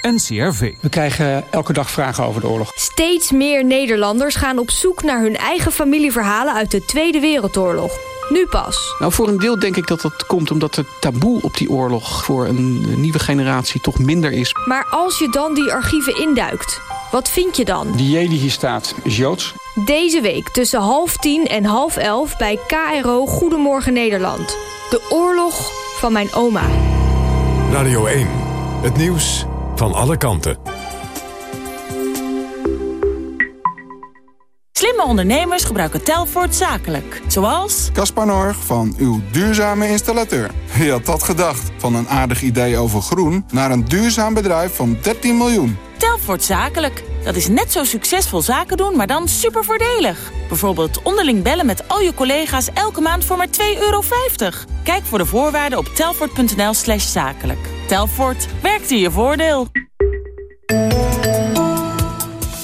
Speaker 33: NCRV. We krijgen elke dag vragen over de oorlog.
Speaker 34: Steeds meer Nederlanders gaan op zoek naar hun eigen familieverhalen uit de Tweede Wereldoorlog. Nu pas.
Speaker 33: Nou, voor een deel denk ik dat dat komt omdat het taboe op die oorlog voor een nieuwe generatie toch minder is.
Speaker 34: Maar als je dan die archieven induikt, wat vind je dan?
Speaker 33: Die J die hier staat is Joods.
Speaker 34: Deze week tussen half tien en half elf bij KRO Goedemorgen Nederland. De oorlog van mijn oma.
Speaker 1: Radio 1. Het nieuws van alle kanten.
Speaker 35: Slimme ondernemers gebruiken Telfort zakelijk. Zoals...
Speaker 36: Caspar Norg van uw duurzame installateur. Wie had dat gedacht? Van een aardig idee over groen naar een duurzaam bedrijf van 13 miljoen.
Speaker 35: Telfort zakelijk. Dat is net zo succesvol zaken doen, maar dan super voordelig. Bijvoorbeeld onderling bellen met al je collega's elke maand voor maar 2,50 euro. Kijk voor de voorwaarden op telfort.nl slash zakelijk. Telfort, werkt in je voordeel.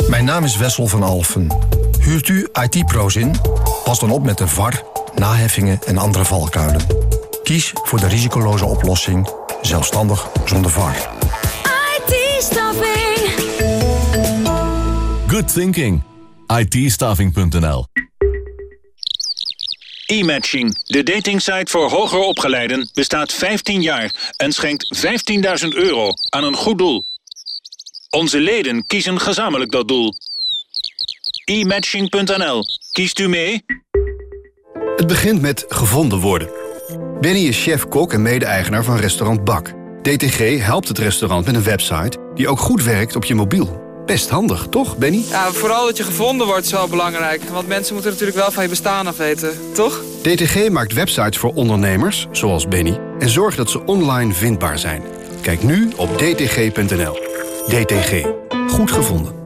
Speaker 37: Mijn naam is Wessel van Alfen. Huurt u IT-pro's in? Pas dan op met de VAR, naheffingen en andere valkuilen. Kies voor de risicoloze oplossing, zelfstandig zonder VAR.
Speaker 1: Good thinking.
Speaker 38: itstaving.nl
Speaker 39: E-matching, de datingsite voor hoger opgeleiden, bestaat 15 jaar en schenkt 15.000 euro aan een goed doel. Onze leden kiezen gezamenlijk dat doel. E-matching.nl. Kiest u mee?
Speaker 40: Het begint met gevonden worden. Benny is chef-kok en mede-eigenaar van restaurant Bak. DTG helpt het restaurant met een website die ook goed werkt op je mobiel. Best handig, toch, Benny?
Speaker 41: Ja, vooral dat je gevonden wordt is wel belangrijk. Want mensen moeten natuurlijk wel van je bestaan af weten, toch?
Speaker 40: DTG maakt websites voor ondernemers, zoals Benny... en zorgt dat ze online vindbaar zijn. Kijk nu op dtg.nl. DTG. Goed gevonden.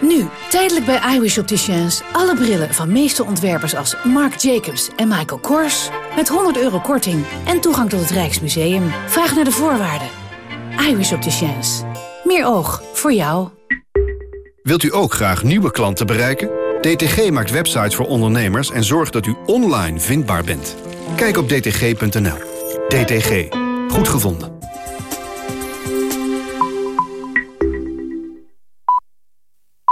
Speaker 42: Nu, tijdelijk bij iWish Opticians. Alle brillen van meeste ontwerpers als Marc Jacobs en Michael Kors... met 100 euro korting en toegang tot het Rijksmuseum. Vraag naar de voorwaarden. iWish Opticians. Meer oog voor jou.
Speaker 40: Wilt u ook graag nieuwe klanten bereiken? DTG maakt websites voor ondernemers en zorgt dat u online vindbaar bent. Kijk op dtg.nl. DTG. Goed gevonden.